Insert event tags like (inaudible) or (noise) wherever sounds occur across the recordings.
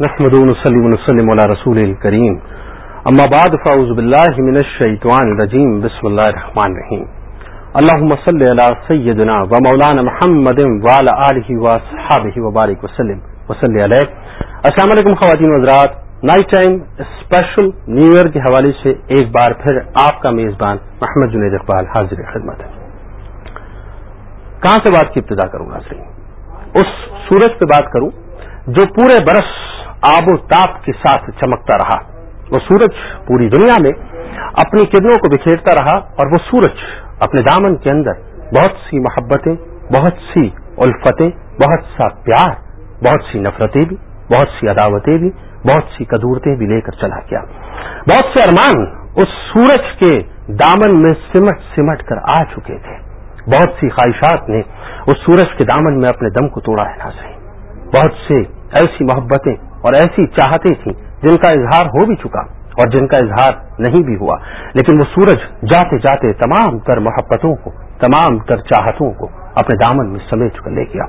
نحمد ونسلم على رسول الكريم. اما بعد فاعوذ بالله من الشيطان الرجيم. بسم الله الرحمن الرحيم. اللهم صل على سيدنا ومولانا محمد وعلى اله واصحابه وبارك وسلم. وصلی علیہ السلام علیکم خواتین حضرات. Night time special new year کے حوالے سے ایک بار پھر آپ کا میزبان محمد جنید اقبال حاضر خدمت ہے۔ کہاں سے بات کی ابتدا کروں ناظرین اس سورج پہ بات کروں۔ جو پورے برس آب و تاپ کے ساتھ چمکتا رہا۔ وہ سورج پوری دنیا میں اپنی کرنوں کو بکھیرتا رہا اور وہ سورج اپنے دامن کے اندر بہت سی محبتیں، بہت سی الفتیں، بہت سا پیار، بہت سی نفرتیں بھی، بہت سی عداوتیں بھی، بہت سی کدورتیں بھی لے کر چلا گیا۔ بہت سے ارمان اس سورج کے دامن میں سمٹ سمٹ کر آ چکے تھے۔ بہت سی خواہشات نے اس سورج کے دامن میں اپنے دم کو توڑا ہے ناظرین بہت سے ایسی محبتیں اور ایسی چاہتے تھیں جن کا اظہار ہو بھی چکا اور جن کا اظہار نہیں بھی ہوا۔ لیکن وہ سورج جاتے جاتے تمام تر محبتوں کو، تمام تر چاہتوں کو اپنے دامن میں سمیٹ کر لے گیا۔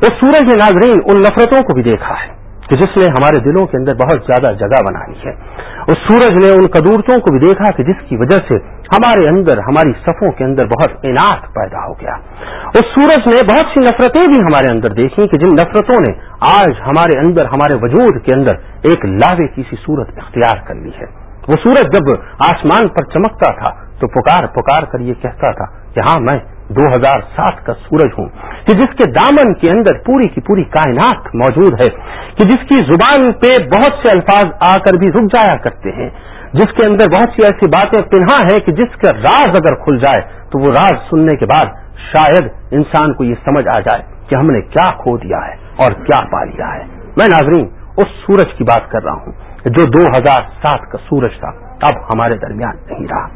اس سورج نے ناظرین ان نفرتوں کو بھی دیکھا ہے۔ کہ جس نے ہمارے دلوں کے اندر بہت زیادہ جگہ بنائی ہے۔ اس سورج نے ان قدورتوں کو بھی دیکھا کہ جس کی وجہ سے ہمارے اندر، ہماری صفوں کے اندر بہت انعت پیدا ہو گیا۔ اس سورج نے بہت سی نفرتیں بھی ہمارے اندر دیکھی کہ جن نفرتوں نے آج ہمارے اندر، ہمارے وجود کے اندر ایک لاوے کی سی صورت اختیار کر لی ہے۔ وہ سورج جب آسمان پر چمکتا تھا تو پکار پکار کر یہ کہتا تھا کہ ہاں میں دو ہزار سات کا سورج ہوں۔ کہ جس کے دامن کے اندر پوری کی پوری کائنات موجود ہے، کہ جس کی زبان پہ بہت سے الفاظ آ کر بھی رک جایا کرتے ہیں، جس کے اندر بہت سی ایسی باتیں پنہا ہیں کہ جس کا راز اگر کھل جائے، تو وہ راز سننے کے بعد شاید انسان کو یہ سمجھ آ جائے کہ ہم نے کیا کھو دیا ہے اور کیا پا لیا ہے۔ میں ناظرین، اس سورج کی بات کر رہا ہوں جو دو ہزار سات کا سورج تھا اب ہمارے درمیان نہیں رہا۔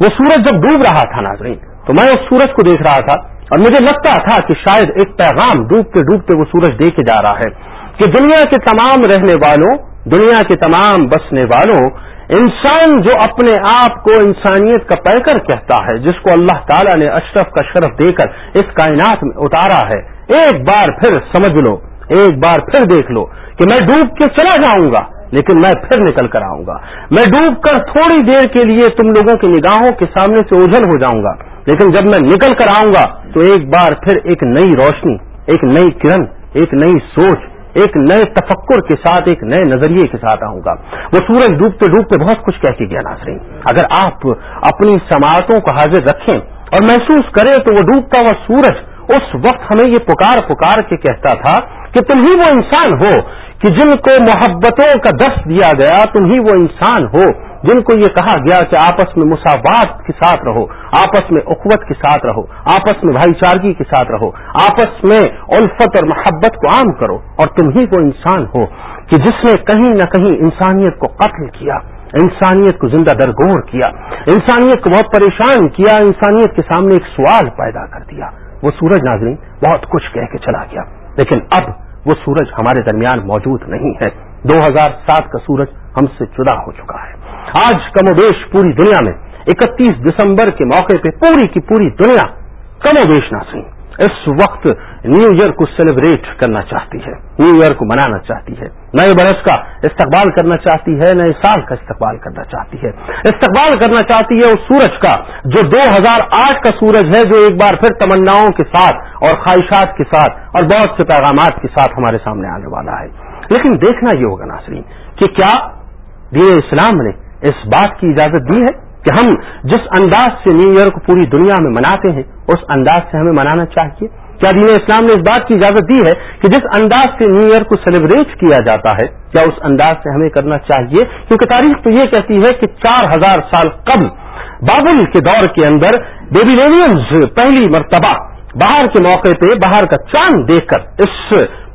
وہ سورج جب ڈوب رہا تھا ناظرین، تو میں اس سورج کو دیکھ رہا تھا۔ اور مجھے لگتا تھا کہ شاید ایک پیغام ڈوبتے ڈوبتے وہ سورج دے کے جا رہا ہے کہ دنیا کے تمام رہنے والوں، دنیا کے تمام بسنے والوں، انسان جو اپنے آپ کو انسانیت کا پیکر کہتا ہے، جس کو اللہ تعالیٰ نے اشرف کا شرف دے کر اس کائنات میں اتارا ہے، ایک بار پھر سمجھ لو، ایک بار پھر دیکھ لو کہ میں ڈوب کے چلا جاؤں گا۔ لیکن میں پھر نکل کر آؤں گا۔ میں ڈوب کر تھوڑی دیر کے لیے تم لوگوں کی نگاہوں کے سامنے سے اوجھل ہو جاؤں گا۔ لیکن جب میں نکل کر آؤں گا تو ایک بار پھر ایک نئی روشنی، ایک نئی کرن، ایک نئی سوچ، ایک نئے تفکر کے ساتھ، ایک نئے نظریے کے ساتھ آؤں گا۔ وہ سورج ڈوبتے ڈوبتے بہت کچھ کہہ کے گیا ناظرین۔ اگر آپ اپنی سماعتوں کو حاضر رکھیں اور محسوس کریں تو وہ ڈوبتا ہوا سورج اس وقت ہمیں یہ پکار پکار کے کہتا تھا کہ تم ہی وہ انسان ہو کہ جن کو محبتوں کا دست دیا گیا، تم ہی وہ انسان ہو جن کو یہ کہا گیا کہ آپس میں مساوات کے ساتھ رہو، آپس میں اخوت کے ساتھ رہو، آپس میں بھائی چارگی کے ساتھ رہو، آپس میں الفت اور محبت کو عام کرو اور تم ہی وہ انسان ہو کہ جس نے کہیں نہ کہیں انسانیت کو قتل کیا، انسانیت کو زندہ درگور کیا، انسانیت کو بہت پریشان کیا، انسانیت کے سامنے ایک سوال پیدا کر دیا۔ وہ سورج ناظرین بہت کچھ کہہ کے چلا گیا۔ لیکن اب وہ سورج ہمارے درمیان موجود نہیں ہے۔ دو ہزار سات کا سورج ہم سے جدا ہو چکا ہے۔ آج کم و بیش پوری دنیا میں اکتیس دسمبر کے موقع پہ پوری کی پوری دنیا کم و بیش نہ سنی اس وقت نیو ایئر کو سیلیبریٹ کرنا چاہتی ہے، نیو ایئر کو منانا چاہتی ہے۔ نئے برس کا استقبال کرنا چاہتی ہے، نئے سال کا استقبال کرنا چاہتی ہے۔ استقبال کرنا چاہتی ہے اس سورج کا، جو دو ہزار آٹھ کا سورج ہے، جو ایک بار پھر تمناؤں کے ساتھ اور خواہشات کے ساتھ اور بہت سے پیغامات کے ساتھ ہمارے سامنے آنے والا ہے۔ لیکن دیکھنا یہ ہوگا ناصرین کہ کیا دین اسلام نے اس بات کی اجازت دی ہے؟ کہ ہم جس انداز سے نیو ایئر کو پوری دنیا میں مناتے ہیں، اس انداز سے ہمیں منانا چاہیے۔ کیا دین اسلام نے اس بات کی اجازت دی ہے کہ جس انداز سے نیو ایئر کو سیلیبریٹ کیا جاتا ہے کیا اس انداز سے ہمیں کرنا چاہیے؟ کیونکہ تاریخ تو یہ کہتی ہے کہ چار ہزار سال قبل بابل کے دور کے اندر بیبیلینیمز پہلی مرتبہ باہر کے موقع پہ، باہر کا چاند دیکھ کر اس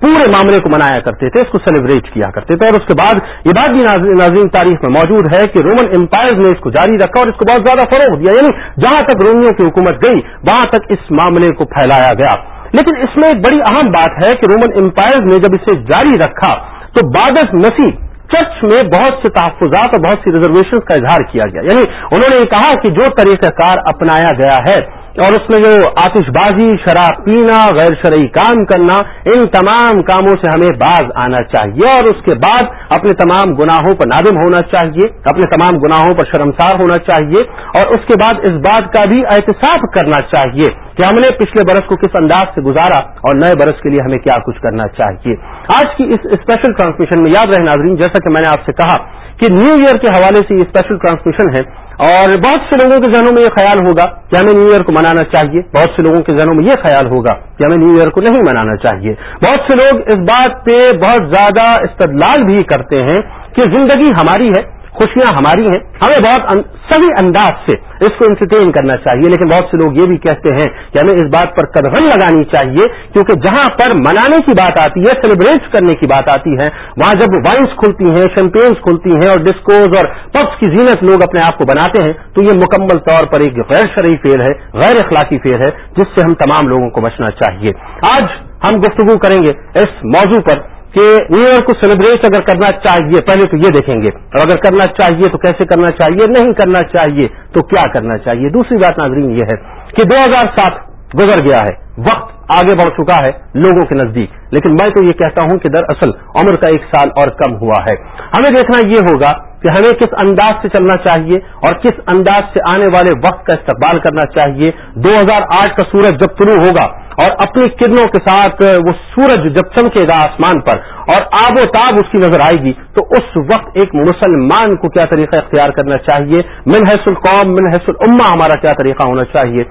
پورے معاملے کو منایا کرتے تھے، اس کو سیلیبریٹ کیا کرتے تھے اور اس کے بعد یہ بات بھی ناظرین تاریخ میں موجود ہے کہ رومن امپائر نے اس کو جاری رکھا اور اس کو بہت زیادہ فروغ دیا یعنی جہاں تک رومیوں کی حکومت گئی، وہاں تک اس معاملے کو پھیلایا گیا۔ لیکن اس میں ایک بڑی اہم بات ہے کہ رومن امپائر نے جب اسے جاری رکھا، تو بادت نصیب چرچ میں بہت سے تحفظات اور بہت سی ریزرویشن کا اظہار کیا گیا۔ یعنی انہوں نے یہ کہا کہ جو طریقہ کار اپنایا گیا ہے اور اس میں جو آتش بازی شراب پینا، غیر شرعی کام کرنا، ان تمام کاموں سے ہمیں باز آنا چاہیے اور اس کے بعد اپنے تمام گناہوں پر نادم ہونا چاہیے، اپنے تمام گناہوں پر شرمسار ہونا چاہیے اور اس کے بعد اس بات کا بھی احتساب کرنا چاہیے کہ ہم نے پچھلے برس کو کس انداز سے گزارا اور نئے برس کے لیے ہمیں کیا کچھ کرنا چاہیے۔ آج کی اس اسپیشل ٹرانسمیشن میں یاد رہے ناظرین، جیسا کہ میں نے آپ سے کہا کہ نیو ایئر کے حوالے سے یہ اسپیشل ٹرانسمیشن ہے۔ اور بہت سے لوگوں کے ذہنوں میں یہ خیال ہوگا کہ ہمیں نیو ایئر کو منانا چاہیے۔ بہت سے لوگوں کے ذہنوں میں یہ خیال ہوگا کہ ہمیں نیو ایئر کو نہیں منانا چاہیے۔ بہت سے لوگ اس بات پہ بہت زیادہ استدلال بھی کرتے ہیں کہ زندگی ہماری ہے۔ خوشیاں ہماری ہیں، ہمیں بہت سبھی انداز سے اس کو انٹرٹین کرنا چاہیے، لیکن بہت سے لوگ یہ بھی کہتے ہیں کہ ہمیں اس بات پر قدغن لگانی چاہیے، کیونکہ جہاں پر منانے کی بات آتی ہے سیلیبریٹ کرنے کی بات آتی ہے، وہاں جب وائنس کھلتی ہیں شیمپینس کھلتی ہیں اور ڈسکوز اور پبس کی زینت لوگ اپنے آپ کو بناتے ہیں، تو یہ مکمل طور پر ایک غیر شرعی فیل ہے، غیر اخلاقی فیل ہے، جس سے ہم تمام لوگوں کو بچنا چاہیے۔ آج ہم گفتگو کریں گے اس موضوع پر۔ کہ نیو ایئر کو سیلیبریٹ اگر کرنا چاہیے، پہلے تو یہ دیکھیں گے۔ اور اگر کرنا چاہیے تو کیسے کرنا چاہیے؟ نہیں کرنا چاہیے تو کیا کرنا چاہیے؟ دوسری بات ناظرین یہ ہے کہ دو ہزار سات گزر گیا ہے، وقت آگے بڑھ چکا ہے لوگوں کے نزدیک۔ لیکن میں تو یہ کہتا ہوں کہ دراصل عمر کا ایک سال اور کم ہوا ہے۔ ہمیں دیکھنا یہ ہوگا کہ ہمیں کس انداز سے چلنا چاہیے اور کس انداز سے آنے والے وقت کا استقبال کرنا چاہیے۔ دو ہزار آٹھ کا سورج جب شروع ہوگا اور اپنی کرنوں کے ساتھ وہ سورج جب چمکے گا آسمان پر اور آب و تاب اس کی نظر آئے گی، تو اس وقت ایک مسلمان کو کیا طریقہ اختیار کرنا چاہیے؟ منحص القوم، منحص الما ہمارا کیا طریقہ ہونا چاہیے؟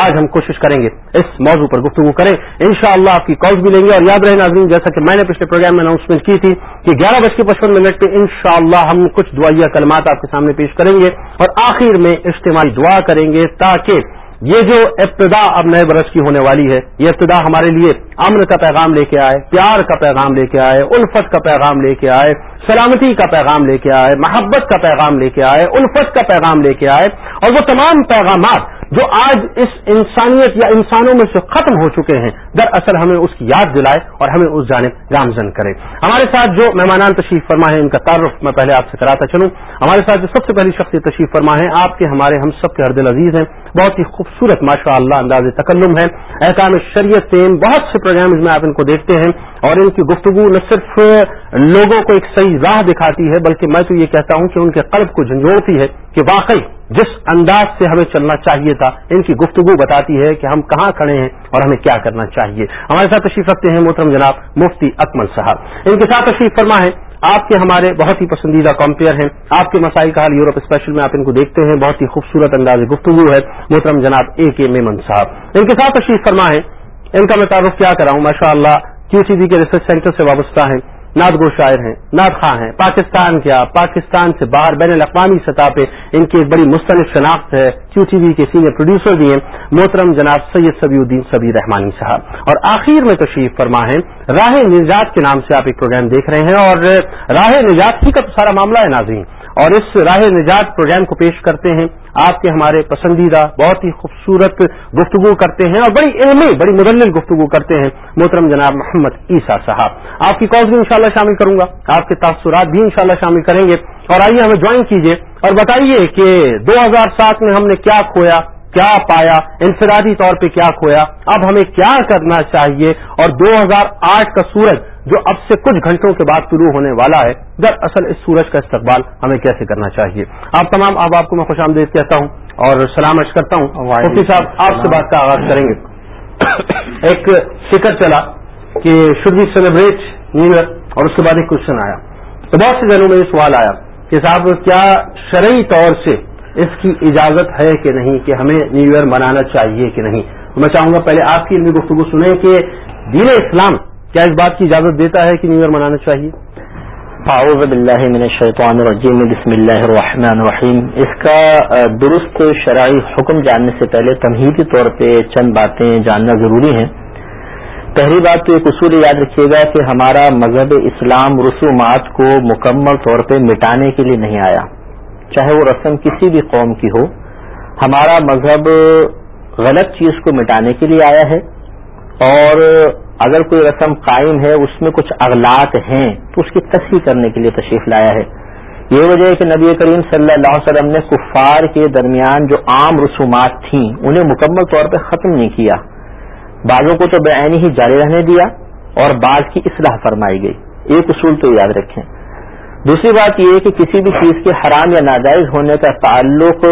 آج ہم کوشش کریں گے، اس موضوع پر گفتگو کریں۔ انشاءاللہ آپ کی کالز بھی لیں گے اور یاد رہے ناظرین، جیسا کہ میں نے پچھلے پروگرام میں اناؤنسمنٹ کی تھی کہ گیارہ بج کے پچپن منٹ پہ انشاءاللہ ہم کچھ دعائیہ، کلمات آپ کے سامنے پیش کریں گے اور آخر میں اجتماعی دعا کریں گے تاکہ یہ جو ابتدا اب نئے برس کی ہونے والی ہے، یہ ابتدا ہمارے لیے امن کا پیغام لے کے آئے، پیار کا پیغام لے کے آئے، الفت کا پیغام لے کے آئے، سلامتی کا پیغام لے کے آئے، محبت کا پیغام لے کے آئے، الفت کا پیغام لے کے آئے، اور وہ تمام پیغامات جو آج اس انسانیت یا انسانوں میں سے ختم ہو چکے ہیں، دراصل ہمیں اس کی یاد دلائے اور ہمیں اس جانب گامزن کرے۔ ہمارے ساتھ جو مہمانان تشریف فرما ہے ان کا تعارف میں پہلے آپ سے کراتا چلوں۔ ہمارے ساتھ جو سب سے پہلی شخص تشریف فرما ہے آپ کے، ہمارے ہم سب کے ہر دل عزیز ہیں۔ بہت ہی خوبصورت ماشاء اللہ انداز تکلم ہے۔ احکام شریعت تیم بہت سے پروگرام میں آپ ان کو دیکھتے ہیں۔ اور ان کی گفتگو نہ صرف لوگوں کو ایک صحیح راہ دکھاتی ہے، بلکہ میں تو یہ کہتا ہوں کہ ان کے قلب کو جھنجھوڑتی ہے کہ واقعی جس انداز سے ہمیں چلنا چاہیے تھا، ان کی گفتگو بتاتی ہے کہ ہم کہاں کھڑے ہیں اور ہمیں کیا کرنا چاہیے۔ ہمارے ساتھ تشریف رکھتے ہیں محترم جناب مفتی اکمل صاحب۔ ان کے ساتھ تشریف فرما ہے۔ آپ کے ہمارے بہت ہی پسندیدہ کمپیئر ہیں۔ آپ کے مسائل کا حال یورپ اسپیشل میں آپ ان کو دیکھتے ہیں۔ بہت ہی خوبصورت انداز گفتگو ہے محترم جناب اے کے میمن صاحب۔ ان کے ساتھ تشریف فرما ہے۔ ان کا میں تعارف کیا کراؤں؟ ماشاء اللہ کیو سی بی کے ریسرچ سینٹر سے وابستہ ہیں۔ نعت گو شاعر ہیں۔ نعت خواہ ہیں۔ پاکستان کیا؟ پاکستان سے باہر بین الاقوامی سطح پہ ان کی ایک بڑی مستند شناخت ہے۔ کیو ٹی وی کے سینئر پروڈیوسر بھی ہیں۔ محترم جناب سید سبی الدین سبی رحمانی صاحب۔ اور آخر میں تشریف فرما ہے راہ نجات کے نام سے آپ ایک پروگرام دیکھ رہے ہیں اور راہ نجات ہی کا تو سارا معاملہ ہے ناظرین۔ اور اس راہ نجات پروگرام کو پیش کرتے ہیں۔ آپ کے ہمارے پسندیدہ بہت ہی خوبصورت گفتگو کرتے ہیں اور بڑی علمی، بڑی مدلل گفتگو کرتے ہیں محترم جناب محمد عیسیٰ صاحب۔ آپ کی کالز بھی انشاءاللہ شامل کروں گا۔ آپ کے تاثرات بھی انشاءاللہ شامل کریں گے۔ اور آئیے ہمیں جوائن کیجیے اور بتائیے کہ دو ہزار سات میں ہم نے کیا کھویا۔ کیا پایا؟ انفرادی طور پہ کیا کھویا؟ اب ہمیں کیا کرنا چاہیے؟ اور دو ہزار آٹھ کا سورج جو اب سے کچھ گھنٹوں کے بعد شروع ہونے والا ہے دراصل اس سورج کا استقبال ہمیں کیسے کرنا چاہیے؟ آپ تمام اب آپ کو میں خوش آمدید کہتا ہوں اور سلام عرض کرتا ہوں۔ مفتی صاحب آپ سے بات کا آغاز کریں گے۔ ایک فکر چلا کہ should be celebrate new year اور اس کے بعد ایک کوشچن آیا۔ تو بہت سے دنوں میں یہ سوال آیا کہ صاحب کیا شرعی طور سے اس کی اجازت ہے کہ نہیں کہ ہمیں نیو ایئر منانا چاہیے کہ نہیں؟ میں چاہوں گا پہلے آپ کی علمی گفتگو سنیں کہ دین اسلام کیا اس بات کی اجازت دیتا ہے کہ نیو ایئر منانا چاہیے؟ اعوذ باللہ من الشیطان الرجیم، بسم اللہ الرحمن الرحیم۔ اس کا درست شرعی حکم جاننے سے پہلے تمہیدی طور پہ چند باتیں جاننا ضروری ہیں۔ پہلی بات تو ایک اصول یاد رکھیے گا کہ ہمارا مذہب اسلام رسومات کو مکمل طور پہ مٹانے کے لیے نہیں آیا۔ چاہے وہ رسم کسی بھی قوم کی ہو، ہمارا مذہب غلط چیز کو مٹانے کے لیے آیا ہے۔ اور اگر کوئی رسم قائم ہے، اس میں کچھ اغلاط ہیں، تو اس کی تصحیح کرنے کے لیے تشریف لایا ہے۔ یہ وجہ ہے کہ نبی کریم صلی اللہ علیہ وسلم نے کفار کے درمیان جو عام رسومات تھیں، انہیں مکمل طور پہ ختم نہیں کیا۔ بعضوں کو تو بے ہی جاری رہنے دیا اور بعض کی اصلاح فرمائی گئی۔ ایک اصول تو یاد رکھیں۔ دوسری بات یہ ہے کہ کسی بھی چیز کے حرام یا ناجائز ہونے کا تعلق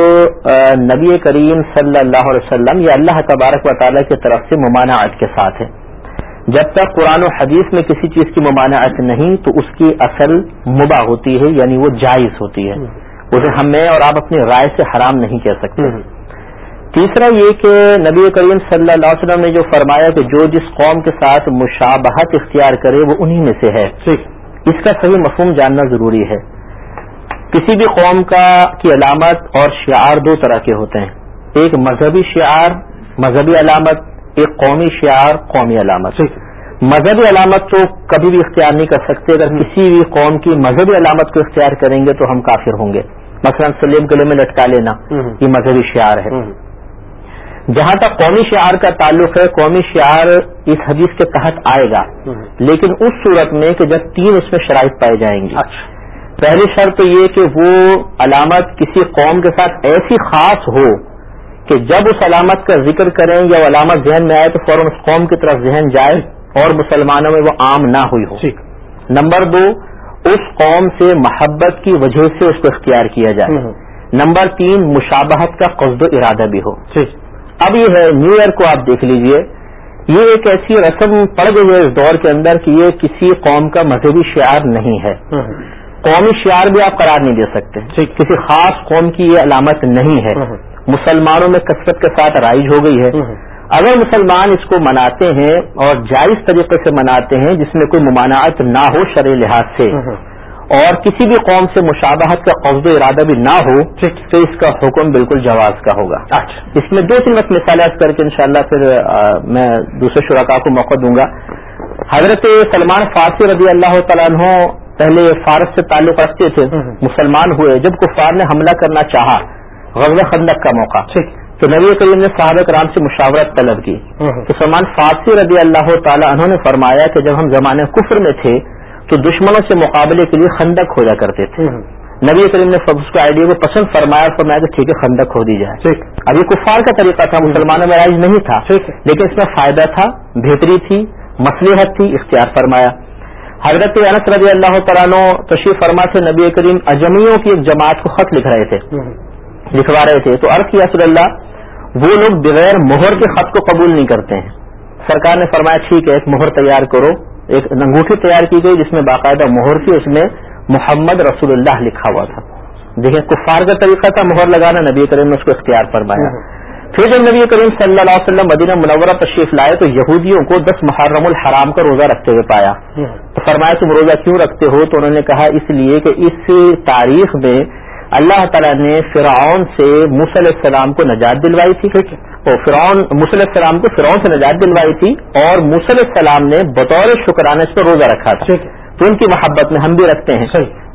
نبی کریم صلی اللہ علیہ وسلم یا اللہ تبارک و تعالیٰ کی طرف سے ممانعت کے ساتھ ہے۔ جب تک قرآن و حدیث میں کسی چیز کی ممانعت نہیں، تو اس کی اصل مباح ہوتی ہے یعنی وہ جائز ہوتی ہے۔ اسے ہمیں اور آپ اپنی رائے سے حرام نہیں کہہ سکتے۔ تیسرا یہ کہ نبی کریم صلی اللہ علیہ وسلم نے جو فرمایا کہ جو جس قوم کے ساتھ مشابہت اختیار کرے، وہ انہی میں سے ہے۔ اس کا صحیح مفہوم جاننا ضروری ہے۔ کسی بھی قوم کا کی علامت اور شعار دو طرح کے ہوتے ہیں۔ ایک مذہبی شعار مذہبی علامت ایک قومی شعار قومی علامت۔ مذہبی علامت تو کبھی بھی اختیار نہیں کر سکتے۔ اگر کسی بھی قوم کی مذہبی علامت کو اختیار کریں گے تو ہم کافر ہوں گے۔ مثلا سلیم قلعے میں لٹکا لینا یہ مذہبی شعار ہے۔ جہاں تک قومی شعار کا تعلق ہے قومی شعار اس حدیث کے تحت آئے گا۔ لیکن اس صورت میں کہ جب تین اس میں شرائط پائے جائیں گی۔ اچھا۔ پہلی شرط تو یہ کہ وہ علامت کسی قوم کے ساتھ ایسی خاص ہو کہ جب اس علامت کا ذکر کریں یا وہ علامت ذہن میں آئے تو فوراً اس قوم کی طرف ذہن جائے اور مسلمانوں میں وہ عام نہ ہوئی ہو۔ نمبر دو اس قوم سے محبت کی وجہ سے اس کو اختیار کیا جائے۔ نمبر تین مشابہت کا قصد و ارادہ بھی ہو۔ اب یہ ہے نیو ایئر کو آپ دیکھ لیجیے۔ یہ ایک ایسی رسم پڑ گئی ہے اس دور کے اندر کہ یہ کسی قوم کا مذہبی شعار نہیں ہے۔ قومی شعار بھی آپ قرار نہیں دے سکتے۔ کسی خاص قوم کی یہ علامت نہیں ہے۔ مسلمانوں میں کثرت کے ساتھ رائج ہو گئی ہے۔ اگر مسلمان اس کو مناتے ہیں اور جائز طریقے سے مناتے ہیں جس میں کوئی ممانعت نہ ہو شرع لحاظ سے۔ اور کسی بھی قوم سے مشابہت کا قبض و ارادہ بھی نہ ہو تو اس کا حکم بالکل جواز کا ہوگا۔ اچھا۔ اس میں دو تین وقت مثالات کر کے انشاءاللہ پھر میں دوسرے شرکا کو موقع دوں گا۔ حضرت سلمان فارسی رضی اللہ تعالیٰ عنہ پہلے فارس سے تعلق رکھتے تھے مسلمان ہوئے۔ جب کفار نے حملہ کرنا چاہا غزہ خندق کا موقع تو نبی کریم نے صحابہ کرام سے مشاورت طلب کی۔ تو سلمان فارسی رضی اللہ تعالیٰ انہوں نے فرمایا کہ جب ہم زمانے کفر میں تھے تو دشمنوں سے مقابلے کے لیے خندق کھوجا کرتے تھے۔ نبی کریم نے اس کے آئیڈیا کو پسند فرمایا اور فرمایا کہ ٹھیک ہے خندق کھو دی جائے۔ اب یہ کفار کا طریقہ تھا مسلمانوں میں رائج نہیں تھا۔ لیکن اس میں فائدہ تھا بہتری تھی مسلحت تھی اختیار فرمایا۔ حضرت انس رضی اللہ تعالیٰ تشریف فرما سے نبی کریم اجمیوں کی ایک جماعت کو خط لکھ رہے تھے۔ لکھوا رہے تھے۔ تو عرض کیا صلی اللہ وہ لوگ بغیر مہر کے خط کو قبول نہیں کرتے ہیں۔ سرکار نے فرمایا ٹھیک ہے ایک مہر تیار کرو۔ ایک انگوٹھی تیار کی گئی جس میں باقاعدہ مہر تھی، اس میں محمد رسول اللہ لکھا ہوا تھا۔ دیکھیں، کفار کا طریقہ تھا مہر لگانا، نبی کریم نے اس کو اختیار فرمایا۔ پھر جب نبی کریم صلی اللہ علیہ وسلم مدینہ منورہ تشریف لائے، تو یہودیوں کو دس محرم الحرام کا روزہ رکھتے ہوئے پایا۔ تو فرمایا، تم روزہ کیوں رکھتے ہو؟ تو انہوں نے کہا، اس لیے کہ اس تاریخ میں اللہ تعالیٰ نے فرعون سے موسی علیہ السلام کو نجات دلوائی تھی۔ اور فرعون علیہ السلام کو فرعون سے نجات دلوائی تھی اور علیہ السلام نے بطور شکرانے اس پر روزہ رکھا تھا۔ تو ان کی محبت میں ہم بھی رکھتے ہیں۔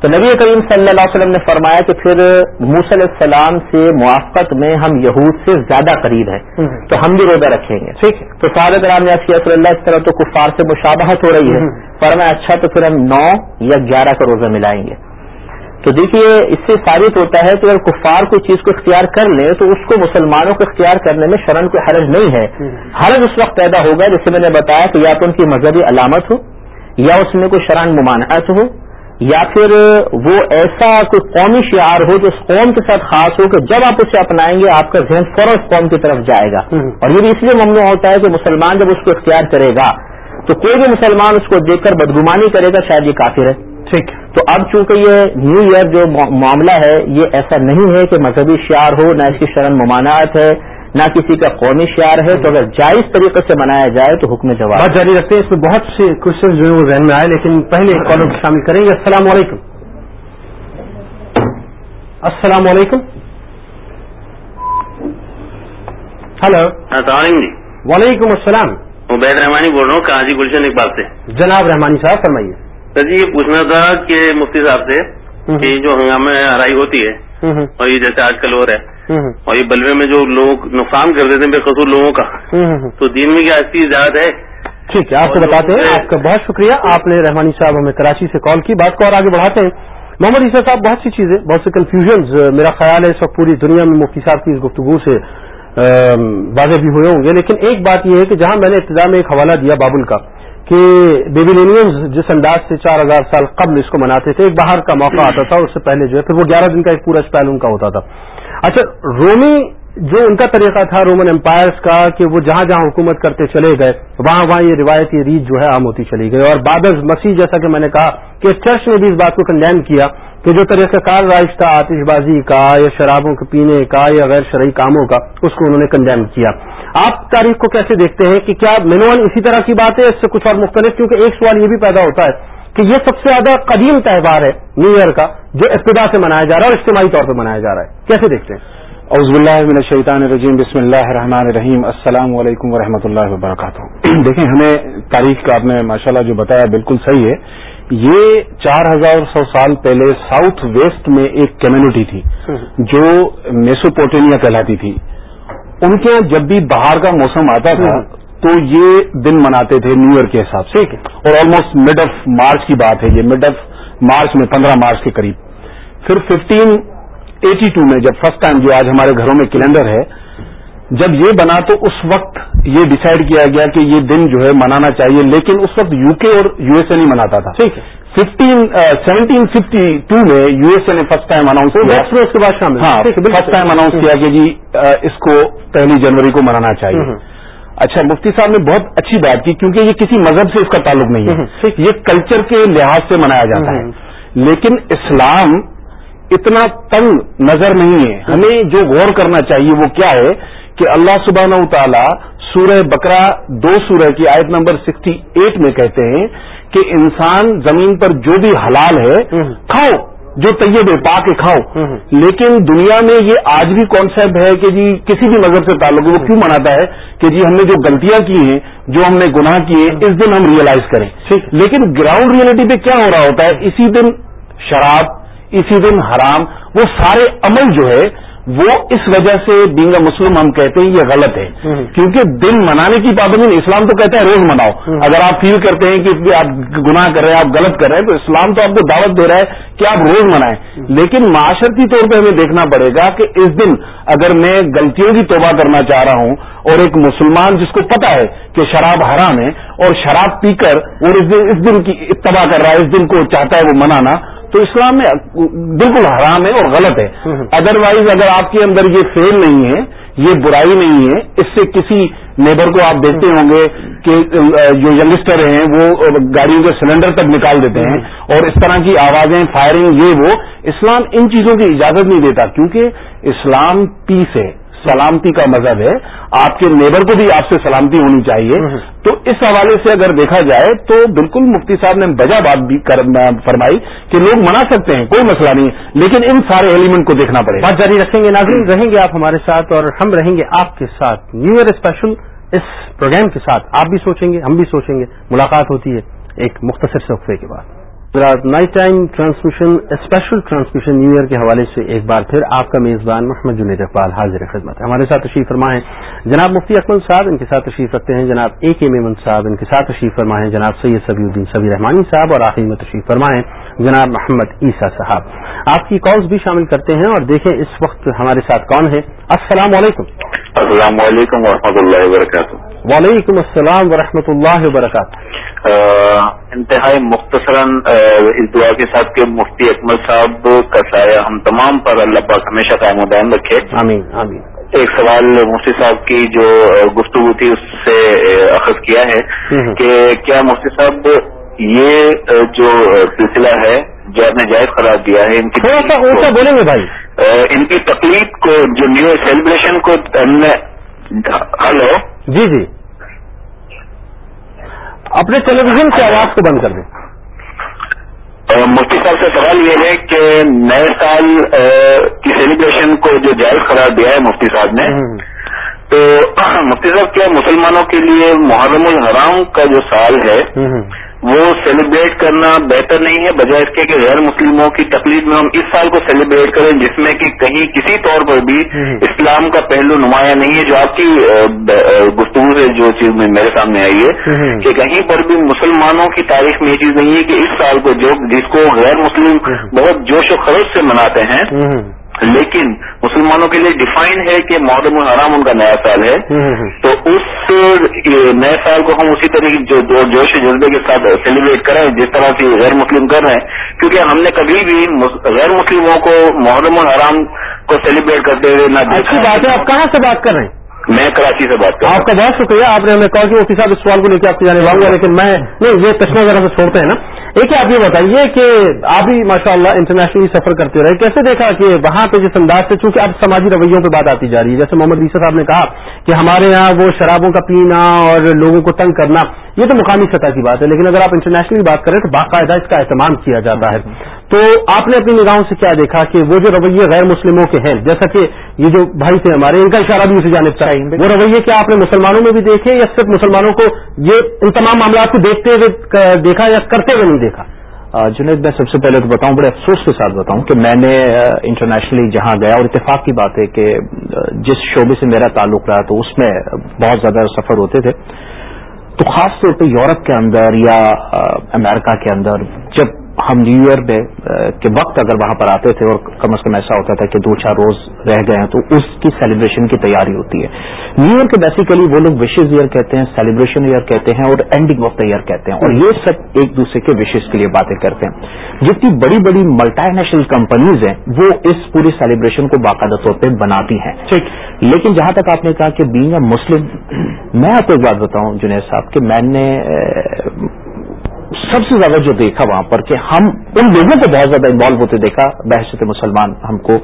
تو نبی کریم صلی اللہ علیہ وسلم نے فرمایا کہ پھر علیہ السلام سے موافقت میں ہم یہود سے زیادہ قریب ہیں۔ تو ہم بھی روزہ رکھیں گے۔ ٹھیک تو سعد صلی اللہ اس طرح تو کفار سے مشابہت ہو رہی ہے۔ فرمایا اچھا تو پھر ہم نو یا گیارہ کا روزہ ملائیں گے۔ تو دیکھیے اس سے ثابت ہوتا ہے کہ اگر کفار کوئی چیز کو اختیار کر لیں تو اس کو مسلمانوں کو اختیار کرنے میں شرم کوئی حرج نہیں ہے۔ حرج اس وقت پیدا ہوگا جیسے میں نے بتایا کہ یا تو ان کی مذہبی علامت ہو یا اس میں کوئی شران ممانعت ہو یا پھر وہ ایسا کوئی قومی شعار ہو جو اس قوم کے ساتھ خاص ہو کہ جب آپ اسے اپنائیں گے آپ کا ذہن فوراً قوم کی طرف جائے گا۔ اور یہ بھی اس لیے ممنوع ہوتا ہے کہ مسلمان جب اس کو اختیار کرے گا تو کوئی بھی مسلمان اس کو دیکھ کر بدگمانی کرے گا شاید یہ کافر ہے۔ ٹھیک تو اب چونکہ یہ نیو ایئر جو معاملہ ہے یہ ایسا نہیں ہے کہ مذہبی شعار ہو نہ اس کی شرم ممانعت ہے نہ کسی کا قومی شعار ہے تو اگر جائز طریقے سے منایا جائے تو حکم جواب بہت جاری رکھتے ہیں۔ اس میں بہت سے کوشچن جو ہے وہ ذہن میں آئے لیکن پہلے کالر شامل کریں گے۔ السلام علیکم۔ السلام علیکم۔ ہلو۔ السلام علیکم جی۔ وعلیکم السلام۔ عبید رحمانی بول رہا ہوں کہاں جی گلشن اقبال سے۔ جناب رحمانی صاحب فرمائیے۔ سر جی یہ پوچھنا تھا کہ مفتی صاحب سے کہ جو ہنگامہ ہرائی ہوتی ہے اور یہ جیسے آج کل ہو رہا ہے۔ اور یہ بلوے میں جو لوگ نقصان کر دیتے ہیں بے قصور لوگوں کا۔ تو دین میں کیا اس کی ہے؟ ٹھیک ہے آپ کو بتاتے ہیں۔ آپ کا بہت شکریہ۔ آپ نے رحمانی صاحب ہمیں کراچی سے کال کی۔ بات کو اور آگے بڑھاتے ہیں۔ محمد عیسیٰ صاحب بہت سی چیزیں بہت سے کنفیوژنز میرا خیال ہے اس وقت پوری دنیا میں مفتی صاحب کی اس گفتگو سے واضح بھی ہوئے ہوں گے۔ لیکن ایک بات یہ ہے کہ جہاں میں نے ابتدا میں ایک حوالہ دیا بابل کا کہ بیبیلینیمز جس انداز سے چار ہزار سال قبل اس کو مناتے تھے، ایک باہر کا موقع آتا تھا اس سے پہلے جو ہے، پھر وہ گیارہ دن کا ایک پورا اسپیل ان کا ہوتا تھا۔ اچھا رومی جو ان کا طریقہ تھا رومن امپائرس کا، کہ وہ جہاں جہاں حکومت کرتے چلے گئے، وہاں وہاں یہ روایتی ریت جو ہے، عام ہوتی چلی گئی۔ اور بادز مسیح جیسا کہ میں نے کہا کہ چرچ نے بھی اس بات کو کنڈیم کیا کہ جو طریقہ کار رائج تھا آتش بازی کا یا شرابوں کے پینے کا یا غیر شرعی کاموں کا، اس کو انہوں نے کنڈیم کیا۔ آپ تاریخ کو کیسے دیکھتے ہیں کہ کیا مینوان اسی طرح کی بات ہے اس سے کچھ اور مختلف؟ کیونکہ ایک سوال یہ بھی پیدا ہوتا ہے کہ یہ سب سے زیادہ قدیم تہوار ہے نیو ایئر کا، جو ابتدا سے منایا جا رہا ہے اور اجتماعی طور پہ منایا جا رہا ہے۔ کیسے دیکھتے ہیں؟ عزب اللہ من الشیطان الرجیم، بسم اللہ الرحمن الرحیم۔ السلام علیکم ورحمۃ اللہ وبرکاتہ۔ (clears throat) دیکھیں، ہمیں تاریخ کا آپ نے ماشاءاللہ جو بتایا بالکل صحیح ہے یہ چار ہزار سو سال پہلے ساؤتھ ویسٹ میں ایک کمیونٹی تھی جو میسوپوٹینیا کہلاتی تھی۔ ان کے جب بھی باہر کا موسم آتا تھا تو یہ دن مناتے تھے نیو ایئر کے حساب سے۔ اور آلموسٹ مڈ آف مارچ کی بات ہے یہ۔ مڈ آف مارچ میں پندرہ مارچ کے قریب۔ پھر ففٹین ایٹی ٹو میں جب فرسٹ ٹائم جو آج ہمارے گھروں میں کیلنڈر ہے جب یہ بنا تو اس وقت یہ ڈسائڈ کیا گیا کہ یہ دن جو ہے منانا چاہیے لیکن اس وقت یو کے اور یو ایس اے نہیں مناتا تھا۔ ٹھیک ہے۔ ففٹین سیونٹین ففٹی ٹو میں یو ایس اے نے فرسٹ ٹائم اناؤنس کیا۔ اس کے بعد شامل۔ ہاں فرسٹ ٹائم اناؤنس کیا کہ جی اس کو پہلی جنوری کو منانا چاہیے۔ اچھا مفتی صاحب نے بہت اچھی بات کی کیونکہ یہ کسی مذہب سے اس کا تعلق نہیں ہے۔ یہ کلچر کے لحاظ سے منایا جاتا ہے۔ لیکن اسلام اتنا تنگ نظر نہیں ہے۔ ہمیں جو غور کرنا چاہیے وہ کیا ہے؟ کہ اللہ سبحانہ و تعالی سورہ بکرا دو سورہ کی آیت نمبر سکسٹی ایٹ میں کہتے ہیں کہ انسان زمین پر جو بھی حلال ہے کھاؤ جو طیب ہے پا کے کھاؤ۔ لیکن دنیا میں یہ آج بھی کانسیپٹ ہے کہ جی کسی بھی مذہب سے تعلق وہ کیوں مناتا ہے کہ جی ہم نے جو غلطیاں کی ہیں جو ہم نے گناہ کیے اس دن ہم ریئلائز کریں۔ لیکن گراؤنڈ ریئلٹی پہ کیا ہو رہا ہوتا ہے؟ اسی دن شراب اسی دن حرام وہ سارے عمل جو ہے وہ اس وجہ سے بینگا مسلم ہم کہتے ہیں یہ غلط ہے۔ کیونکہ دن منانے کی پابندی نہیں اسلام تو کہتا ہے روز مناؤ۔ اگر آپ فیل کرتے ہیں کہ آپ گناہ کر رہے ہیں آپ غلط کر رہے ہیں تو اسلام تو آپ کو دعوت دے رہا ہے کہ آپ روز منائیں۔ لیکن معاشرتی طور پہ ہمیں دیکھنا پڑے گا کہ اس دن اگر میں غلطیوں کی توبہ کرنا چاہ رہا ہوں اور ایک مسلمان جس کو پتا ہے کہ شراب حرام ہے اور شراب پی کر اور اس دن کی اتباع کر رہا ہے اس دن کو چاہتا ہے وہ منانا تو اسلام میں بالکل حرام ہے اور غلط ہے۔ ادروائز اگر آپ کے اندر یہ فیل نہیں ہے یہ برائی نہیں ہے اس سے کسی نیبر کو آپ دیکھتے ہوں گے کہ جو ینگسٹر ہیں وہ گاڑیوں کے سلنڈر تک نکال دیتے ہیں۔ اور اس طرح کی آوازیں فائرنگ یہ وہ۔ اسلام ان چیزوں کی اجازت نہیں دیتا کیونکہ اسلام پیس ہے۔ سلامتی کا مذہب ہے آپ کے نیبر کو بھی آپ سے سلامتی ہونی چاہیے۔ تو اس حوالے سے اگر دیکھا جائے تو بالکل مفتی صاحب نے بجا بات بھی فرمائی کہ لوگ منا سکتے ہیں کوئی مسئلہ نہیں لیکن ان سارے ایلیمنٹ کو دیکھنا پڑے گا۔ بات جاری رکھیں گے ناظرین رہیں گے آپ ہمارے ساتھ اور ہم رہیں گے آپ کے ساتھ۔ نیو ایئر اسپیشل اس پروگرام کے ساتھ۔ آپ بھی سوچیں گے ہم بھی سوچیں گے۔ ملاقات ہوتی ہے ایک مختصر سے وقفے کے بعد۔ Night time transmission special transmission new year کے حوالے سے ایک بار پھر آپ کا میزبان محمد جنید اقبال حاضر خدمت ہے ہمارے ساتھ تشریف فرما ہے جناب مفتی اکمل صاحب ان کے ساتھ تشریف رکھتے ہیں جناب اے کے میمن صاحب ان کے ساتھ تشریف فرما ہے جناب سید سبی الدین سبی رحمانی صاحب اور آخری میں تشریف فرما ہے جناب محمد عیسیٰ صاحب۔ آپ کی کالز بھی شامل کرتے ہیں اور دیکھیں اس وقت ہمارے ساتھ کون ہے۔ السلام علیکم۔ السلام علیکم و اللہ وبرکاتہ۔ وعلیکم السلام ورحمۃ اللہ وبرکاتہ۔ انتہائی مختصراً اس دعا کے ساتھ کہ مفتی اکمل صاحب کا سایہ ہم تمام پر اللہ پاک ہمیشہ قائم و دائم رکھے۔ آمین آمین۔ ایک سوال مفتی صاحب کی جو گفتگو تھی اس سے اخذ کیا ہے کہ کیا مفتی صاحب یہ جو سلسلہ ہے جو آپ نے جائز قرار دیا ہے ان کی تھوڑا سا بولیں گے بھائی۔ ان کی تقریب کو جو نیو سیلیبریشن کو ہلو جی جی۔ اپنے ٹیلی ویژن کی آواز کو بند کر دیں۔ مفتی صاحب سے سوال یہ ہے کہ نئے سال کی سیلیبریشن کو جو جائز قرار دیا ہے مفتی صاحب نے تو مفتی صاحب کیا مسلمانوں کے لیے محرم الحرام کا جو سال ہے وہ سیلیبریٹ کرنا بہتر نہیں ہے بجائے اس کے کہ غیر مسلموں کی تقلید میں ہم اس سال کو سیلیبریٹ کریں جس میں کہ کہیں کسی طور پر بھی اسلام کا پہلو نمایاں نہیں ہے جو آپ کی گفتگو سے جو چیز میرے سامنے آئی ہے کہ کہیں پر بھی مسلمانوں کی تاریخ میں یہ چیز نہیں ہے کہ اس سال کو جو جس کو غیر مسلم بہت جوش و خروش سے مناتے ہیں لیکن مسلمانوں کے لیے ڈیفائن ہے کہ محرم الحرام ان کا نیا سال ہے۔ تو اس نئے سال کو ہم اسی طریقے جو جوش جذبے کے ساتھ سیلیبریٹ کریں جس طرح سے غیر مسلم کر رہے ہیں۔ کیونکہ ہم نے کبھی بھی غیر مسلموں کو محرم الحرام کو سیلیبریٹ کرتے ہوئے نہ اچھی بات ہے آپ کہاں سے بات کر رہے ہیں؟ میں کراچی سے بات آپ کا بہت شکریہ آپ نے ہمیں کہا کہ وہ صاحب اس سوال کو لے کے آپ کو جانے والا لیکن میں نہیں یہ کشمیر وغیرہ سے چھوڑتے ہیں نا۔ ایک آپ یہ بتائیے کہ آپ بھی ماشاء اللہ انٹرنیشنلی سفر کرتے رہے کیسے دیکھا کہ وہاں پہ جس انداز سے چونکہ اب سماجی رویوں پہ بات آتی جا رہی ہے جیسے محمد ریسا صاحب نے کہا کہ ہمارے یہاں وہ شرابوں کا پینا اور لوگوں کو تنگ کرنا یہ تو مقامی سطح کی بات ہے لیکن اگر آپ انٹرنیشنلی بات کریں تو باقاعدہ اس کا اہتمام کیا جاتا ہے۔ تو آپ نے اپنی نگاہوں سے کیا دیکھا کہ وہ جو رویے غیر مسلموں کے ہیں جیسا کہ یہ جو بھائی تھے ہمارے ان کا اشارہ بھی اسی جانب چاہیے وہ رویے کیا آپ نے مسلمانوں میں بھی دیکھے یا صرف مسلمانوں کو یہ ان تمام معاملات کو دیکھتے ہوئے دیکھا یا کرتے ہوئے نہیں دیکھا۔ جنید، میں سب سے پہلے تو بتاؤں، بڑے افسوس کے ساتھ بتاؤں کہ میں نے انٹرنیشنلی جہاں گیا اور اتفاق کی بات ہے کہ جس شعبے سے میرا تعلق رہا تو اس میں بہت زیادہ سفر ہوتے تھے۔ تو خاص طور پہ یورپ کے اندر یا امریکہ کے اندر جب ہم نیو ایئر ڈے کے وقت اگر وہاں پر آتے تھے اور کم از کم ایسا ہوتا تھا کہ دو چار روز رہ گئے ہیں تو اس کی سیلیبریشن کی تیاری ہوتی ہے۔ نیو ایئر کے بیسیکلی وہ لوگ وشز ایئر کہتے ہیں سیلیبریشن ایئر کہتے ہیں اور اینڈنگ آف دا ایئر کہتے ہیں۔ اور یہ سب ایک دوسرے کے وشز کے لیے باتیں کرتے ہیں۔ جتنی بڑی بڑی ملٹا نیشنل کمپنیز ہیں وہ اس پوری سیلیبریشن کو باقاعدہ طور پہ بناتی ہیں۔ لیکن جہاں تک آپ نے کہا کہ بینگ اے مسلم میں آپ کو ایک بات بتاؤں جنید صاحب کہ میں نے سب سے زیادہ جو دیکھا وہاں پر کہ ہم ان لوگوں کو بہت زیادہ انوالو ہوتے دیکھا بحثت مسلمان ہم کو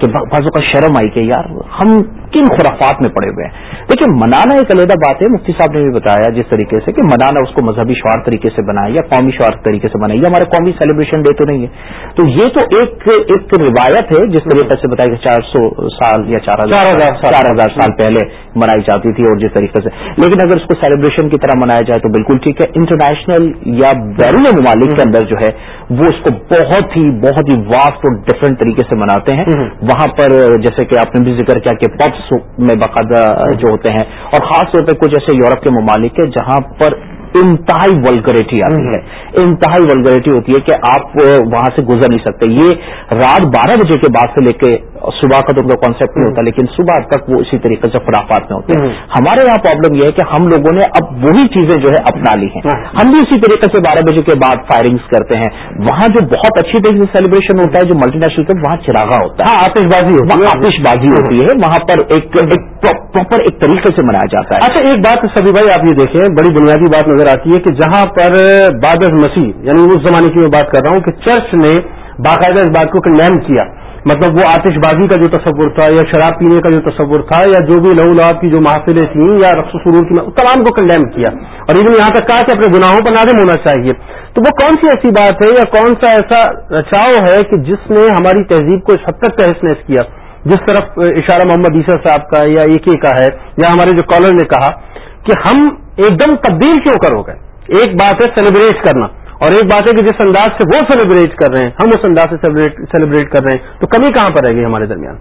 کہ بعضوں کا شرم آئی کہ یار ہم کن خرافات میں پڑے ہوئے ہیں؟ دیکھیے منانا ایک علیحدہ بات ہے مفتی صاحب نے بھی بتایا جس طریقے سے کہ منانا اس کو مذہبی شعار طریقے سے بنائے یا قومی شعار طریقے سے بنائے یا ہمارے قومی سیلیبریشن ڈے تو نہیں ہے۔ تو یہ تو ایک ایک روایت ہے جس طریقے سے بتایا کہ چار سو سال یا چار ہزار سال پہلے منائی جاتی تھی اور جس طریقے سے۔ لیکن اگر اس کو سیلیبریشن کی طرح منایا جائے تو بالکل ٹھیک ہے۔ انٹرنیشنل یا بیرون ممالک کے اندر جو ہے وہ اس کو بہت ہی بہت ہی واسٹ اور ڈفرینٹ طریقے سے مناتے ہیں۔ وہاں پر جیسے کہ آپ نے بھی ذکر کیا کہ پبس میں باقاعدہ جو ہوتے ہیں۔ اور خاص طور پہ کچھ ایسے یورپ کے ممالک ہے جہاں پر انتہائی ولگریٹی آتی ہے۔ انتہائی ولگریٹی ہوتی ہے کہ آپ وہاں سے گزر نہیں سکتے۔ یہ رات بارہ بجے کے بعد سے لے کے صبح کا تو ان کا کانسیپٹ نہیں ہوتا لیکن صبح تک وہ اسی طریقے سے خرافات میں ہوتے ہیں۔ ہمارے یہاں پرابلم یہ ہے کہ ہم لوگوں نے اب وہی چیزیں جو ہے اپنا لی ہیں۔ ہم بھی اسی طریقے سے بارہ بجے کے بعد فائرنگس کرتے ہیں۔ وہاں جو بہت اچھی طریقے سے سیلیبریشن ہوتا ہے جو ملٹی نیشنل کا وہاں چراغا ہوتا ہے۔ آتش بازی ہوتی ہے۔ آتش بازی ہوتی ہے۔ وہاں پر ایک پراپر ایک طریقے سے منایا جاتا ہے۔ اچھا ایک بات سبھی بھائی آپ یہ دیکھیں بڑی بنیادی بات نظر آتی ہے کہ جہاں پر باد مسیح یعنی اس زمانے کی میں بات کر رہا ہوں، کہ چرچ نے باقاعدہ اس بات کو کنڈیم کیا۔ مطلب وہ آتش بازی کا جو تصور تھا، یا شراب پینے کا جو تصور تھا، یا جو بھی لہو لاب کی جو محافلیں تھیں، یا رقص و سرور کی تمام کو کنڈیم کیا۔ اور ایون یہاں تک کہا کہ اپنے گناہوں پر نازم ہونا چاہیے۔ تو وہ کون سی ایسی بات ہے، یا کون سا ایسا رچاؤ ہے کہ جس نے ہماری تہذیب کو اس حد تک تحس نحس کیا؟ جس طرف اشارہ محمد عیسیٰ صاحب کا یا ایک کا ہے، یا ہمارے جو کالر نے کہا۔ کہ ہم ایک دم تبدیل کیوں کرو گئے ایک بات ہے سیلیبریٹ کرنا اور ایک بات ہے کہ جس انداز سے وہ سیلیبریٹ کر رہے ہیں ہم اس انداز سے سیلیبریٹ کر رہے ہیں تو کمی کہاں پر رہ گئی ہمارے درمیان؟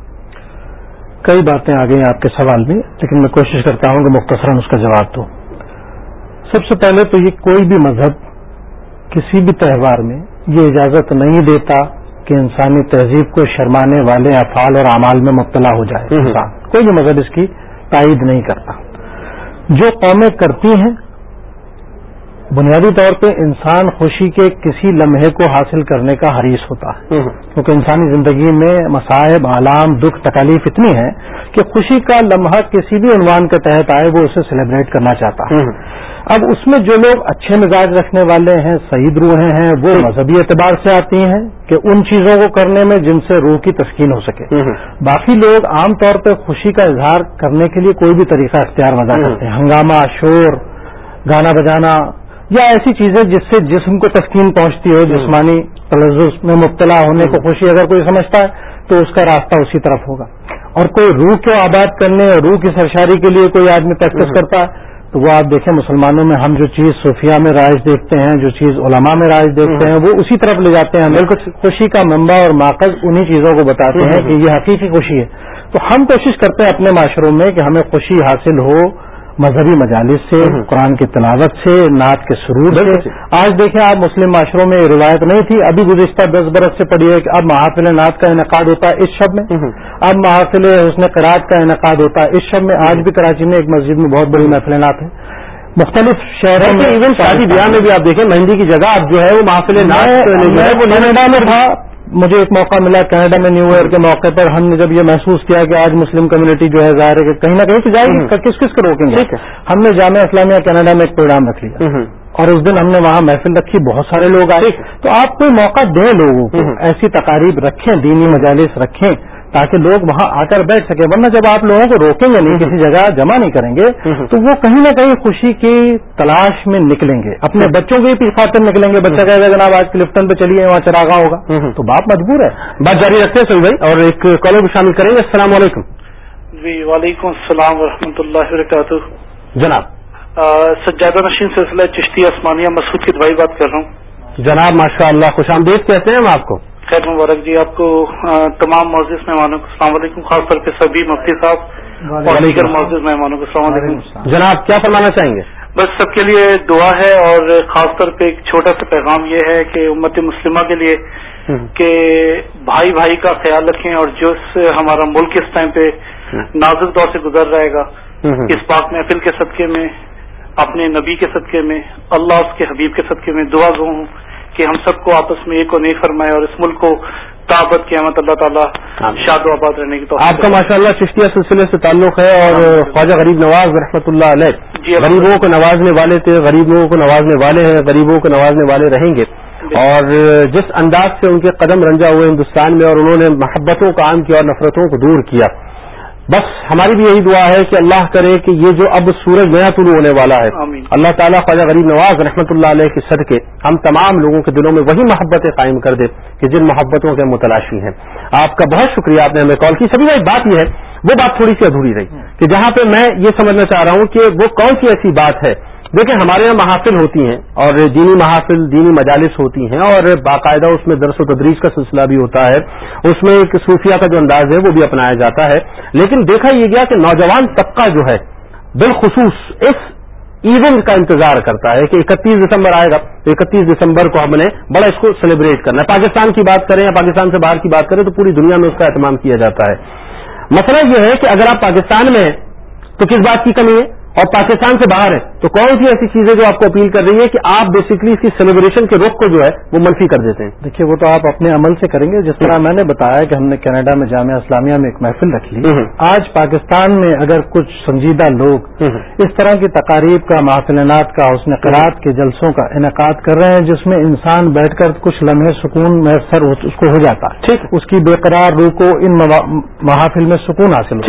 کئی باتیں آ گئی آپ کے سوال میں لیکن میں کوشش کرتا ہوں کہ مختصراً اس کا جواب دوں۔ سب سے پہلے تو یہ کوئی بھی مذہب کسی بھی تہوار میں یہ اجازت نہیں دیتا کہ انسانی تہذیب کو شرمانے والے افعال اور اعمال میں مبتلا ہو جائے۔ انسان کوئی بھی مذہب اس کی تائید نہیں کرتا۔ جو قومیں کرتی ہیں بنیادی طور پہ انسان خوشی کے کسی لمحے کو حاصل کرنے کا حریص ہوتا ہے۔ کیونکہ انسانی زندگی میں مصائب علام دکھ تکلیف اتنی ہے کہ خوشی کا لمحہ کسی بھی عنوان کے تحت آئے وہ اسے سیلیبریٹ کرنا چاہتا ہے۔ اب اس میں جو لوگ اچھے مزاج رکھنے والے ہیں سعید روحیں ہیں وہ مذہبی اعتبار سے آتی ہیں کہ ان چیزوں کو کرنے میں جن سے روح کی تسکین ہو سکے۔ باقی لوگ عام طور پہ خوشی کا اظہار کرنے کے لیے کوئی بھی طریقہ اختیار مزہ کرتے ہیں۔ ہنگامہ شور گانا بجانا یا ایسی چیزیں جس سے جسم کو تسکین پہنچتی ہو جسمانی تلزز میں مبتلا ہونے کو خوشی اگر کوئی سمجھتا ہے تو اس کا راستہ اسی طرف ہوگا۔ اور کوئی روح کو آباد کرنے اور روح کی سرشاری کے لیے کوئی آدمی پریکٹس کرتا ہے تو وہ آپ دیکھیں مسلمانوں میں ہم جو چیز صوفیہ میں رائج دیکھتے ہیں جو چیز علماء میں رائج دیکھتے ہیں وہ اسی طرف لے جاتے ہیں۔ بالکل۔ خوشی کا منبع اور ماقز انہی چیزوں کو بتاتے ہیں کہ یہ حقیقی خوشی ہے۔ تو ہم کوشش کرتے ہیں اپنے معاشروں میں کہ ہمیں خوشی حاصل ہو مذہبی مجالس سے قرآن کی تلاوت سے نعت کے سرور سے۔ آج دیکھیں آپ مسلم معاشروں میں روایت نہیں تھی۔ ابھی گزشتہ دس برس سے پڑھی ہے کہ اب محافل نعت کا انعقاد ہوتا ہے اس شب میں۔ اب محافل حسن قرآد کا انعقاد ہوتا ہے اس شب میں۔ آج بھی کراچی میں ایک مسجد میں بہت بڑی محفل نعت ہے۔ مختلف شہروں میں ایون شادی بیاہ میں بھی آپ دیکھیں مہندی کی جگہ اب جو ہے وہ محافل نعت میں تھا۔ مجھے ایک موقع ملا کینیڈا میں نیو ایئر کے موقع پر ہم نے جب یہ محسوس کیا کہ آج مسلم کمیونٹی جو ہے ظاہر ہے کہ کہیں نہ کہیں گی۔ کس کس کو روکیں گے؟ ہم نے جامعہ اسلامیہ کینیڈا میں ایک پروگرام رکھ لیا۔ اور اس دن ہم نے وہاں محفل رکھی بہت سارے لوگ آئے۔ تو آپ کوئی موقع دیں لوگوں کو ایسی تقاریب رکھیں دینی مجالس رکھیں۔ تاکہ لوگ وہاں آ کر بیٹھ سکیں۔ ورنہ جب آپ لوگوں کو روکیں گے نہیں کسی جگہ جمع نہیں کریں گے تو وہ کہیں نہ کہیں خوشی کی تلاش میں نکلیں گے۔ اپنے بچوں کی بھی خاطر نکلیں گے۔ بچہ کہے گا جناب آج کلفٹن پہ چلیے وہاں چراغا ہوگا۔ تو باپ مجبور ہے۔ بات جاری رکھتے ہیں سوئی بھائی اور ایک کالر کو شامل کریں گے۔ السلام علیکم۔ جی وعلیکم السلام ورحمۃ اللہ وبرکاتہ۔ جناب۔ سجادہ نشین سلسلہ چشتی عثمانیہ مسعود کی دوائی بات کر رہا ہوں۔ جناب ماشاء اللہ خوش آمدید کہتے ہیں ہم آپ کو۔ خیر مبارک جی آپ کو تمام معزز مہمانوں کو السلام علیکم خاص طور پہ سبھی مفتی صاحب اور دیگر معزز مہمانوں کو السلام علیکم۔ جناب کیا فرمانا چاہیں گے؟ بس سب کے لیے دعا ہے اور خاص طور پہ ایک چھوٹا سا پیغام یہ ہے کہ امت مسلمہ کے لیے کہ بھائی بھائی کا خیال رکھیں اور جو ہمارا ملک اس ٹائم پہ نازک دور سے گزر رہے گا اس پاک محفل کے صدقے میں اپنے نبی کے صدقے میں اللہ اس کے حبیب کے صدقے میں دعا گو ہوں۔ کہ ہم سب کو آپس میں ایک و نہیں فرمائے اور اس ملک کو تعبت کی احمد اللہ تعالیٰ شاد و آباد رہنے کی تو آپ کا ماشاء اللہ چشتیہ سلسلے سے تعلق ہے اور خواجہ غریب نواز رحمۃ اللہ علیہ۔ جی غریبوں کو نوازنے والے تھے غریبوں کو نوازنے والے ہیں غریبوں کو نوازنے والے رہیں گے۔ اور جس انداز سے ان کے قدم رنجا ہوئے ہندوستان میں اور انہوں نے محبتوں کا عام کیا اور نفرتوں کو دور کیا۔ بس ہماری بھی یہی دعا ہے کہ اللہ کرے کہ یہ جو اب سورج نیا طلوع ہونے والا ہے آمین۔ اللہ تعالیٰ خواجہ غریب نواز رحمۃ اللہ علیہ کے صدقے ہم تمام لوگوں کے دلوں میں وہی محبتیں قائم کر دے کہ جن محبتوں کے متلاشی ہیں۔ آپ کا بہت شکریہ آپ نے ہمیں کال کی۔ سبھی ایک بات یہ ہے وہ بات تھوڑی سی ادھوری رہی کہ جہاں پہ میں یہ سمجھنا چاہ رہا ہوں کہ وہ کون سی ایسی بات ہے دیکھیں ہمارے یہاں محافل ہوتی ہیں اور دینی محافل، دینی مجالس ہوتی ہیں اور باقاعدہ اس میں درس و تدریج کا سلسلہ بھی ہوتا ہے۔ اس میں ایک صوفیہ کا جو انداز ہے وہ بھی اپنایا جاتا ہے۔ لیکن دیکھا یہ گیا کہ نوجوان طبقہ جو ہے، بالخصوص اس ایونٹ کا انتظار کرتا ہے کہ اکتیس دسمبر آئے گا۔ تو اکتیس دسمبر کو ہم نے بڑا اس کو سیلیبریٹ کرنا ہے۔ پاکستان کی بات کریں یا پاکستان سے باہر کی بات کریں تو پوری دنیا میں اس کا اہتمام کیا جاتا ہے۔ مسئلہ یہ ہے کہ اگر آپ پاکستان میں ہیں تو کس بات کی کمی ہے؟ اور پاکستان سے باہر ہے۔ تو کون سی ایسی چیزیں جو آپ کو اپیل کر رہی ہے کہ آپ بیسکلی اس کی سیلیبریشن کے رخ کو جو ہے وہ منفی کر دیتے ہیں؟ دیکھیے وہ تو آپ اپنے عمل سے کریں گے۔ جس طرح میں نے بتایا کہ ہم نے کینیڈا میں جامعہ اسلامیہ میں ایک محفل رکھ لی۔ آج پاکستان میں اگر کچھ سنجیدہ لوگ اس طرح کی تقاریب کا محفلنات کا حسن قرات کے جلسوں کا انعقاد کر رہے ہیں جس میں انسان بیٹھ کر کچھ لمحے سکون میسر اس کو ہو جاتا ہے۔ ٹھیک۔ اس کی بے قرار روح کو ان محافل میں سکون حاصل ہو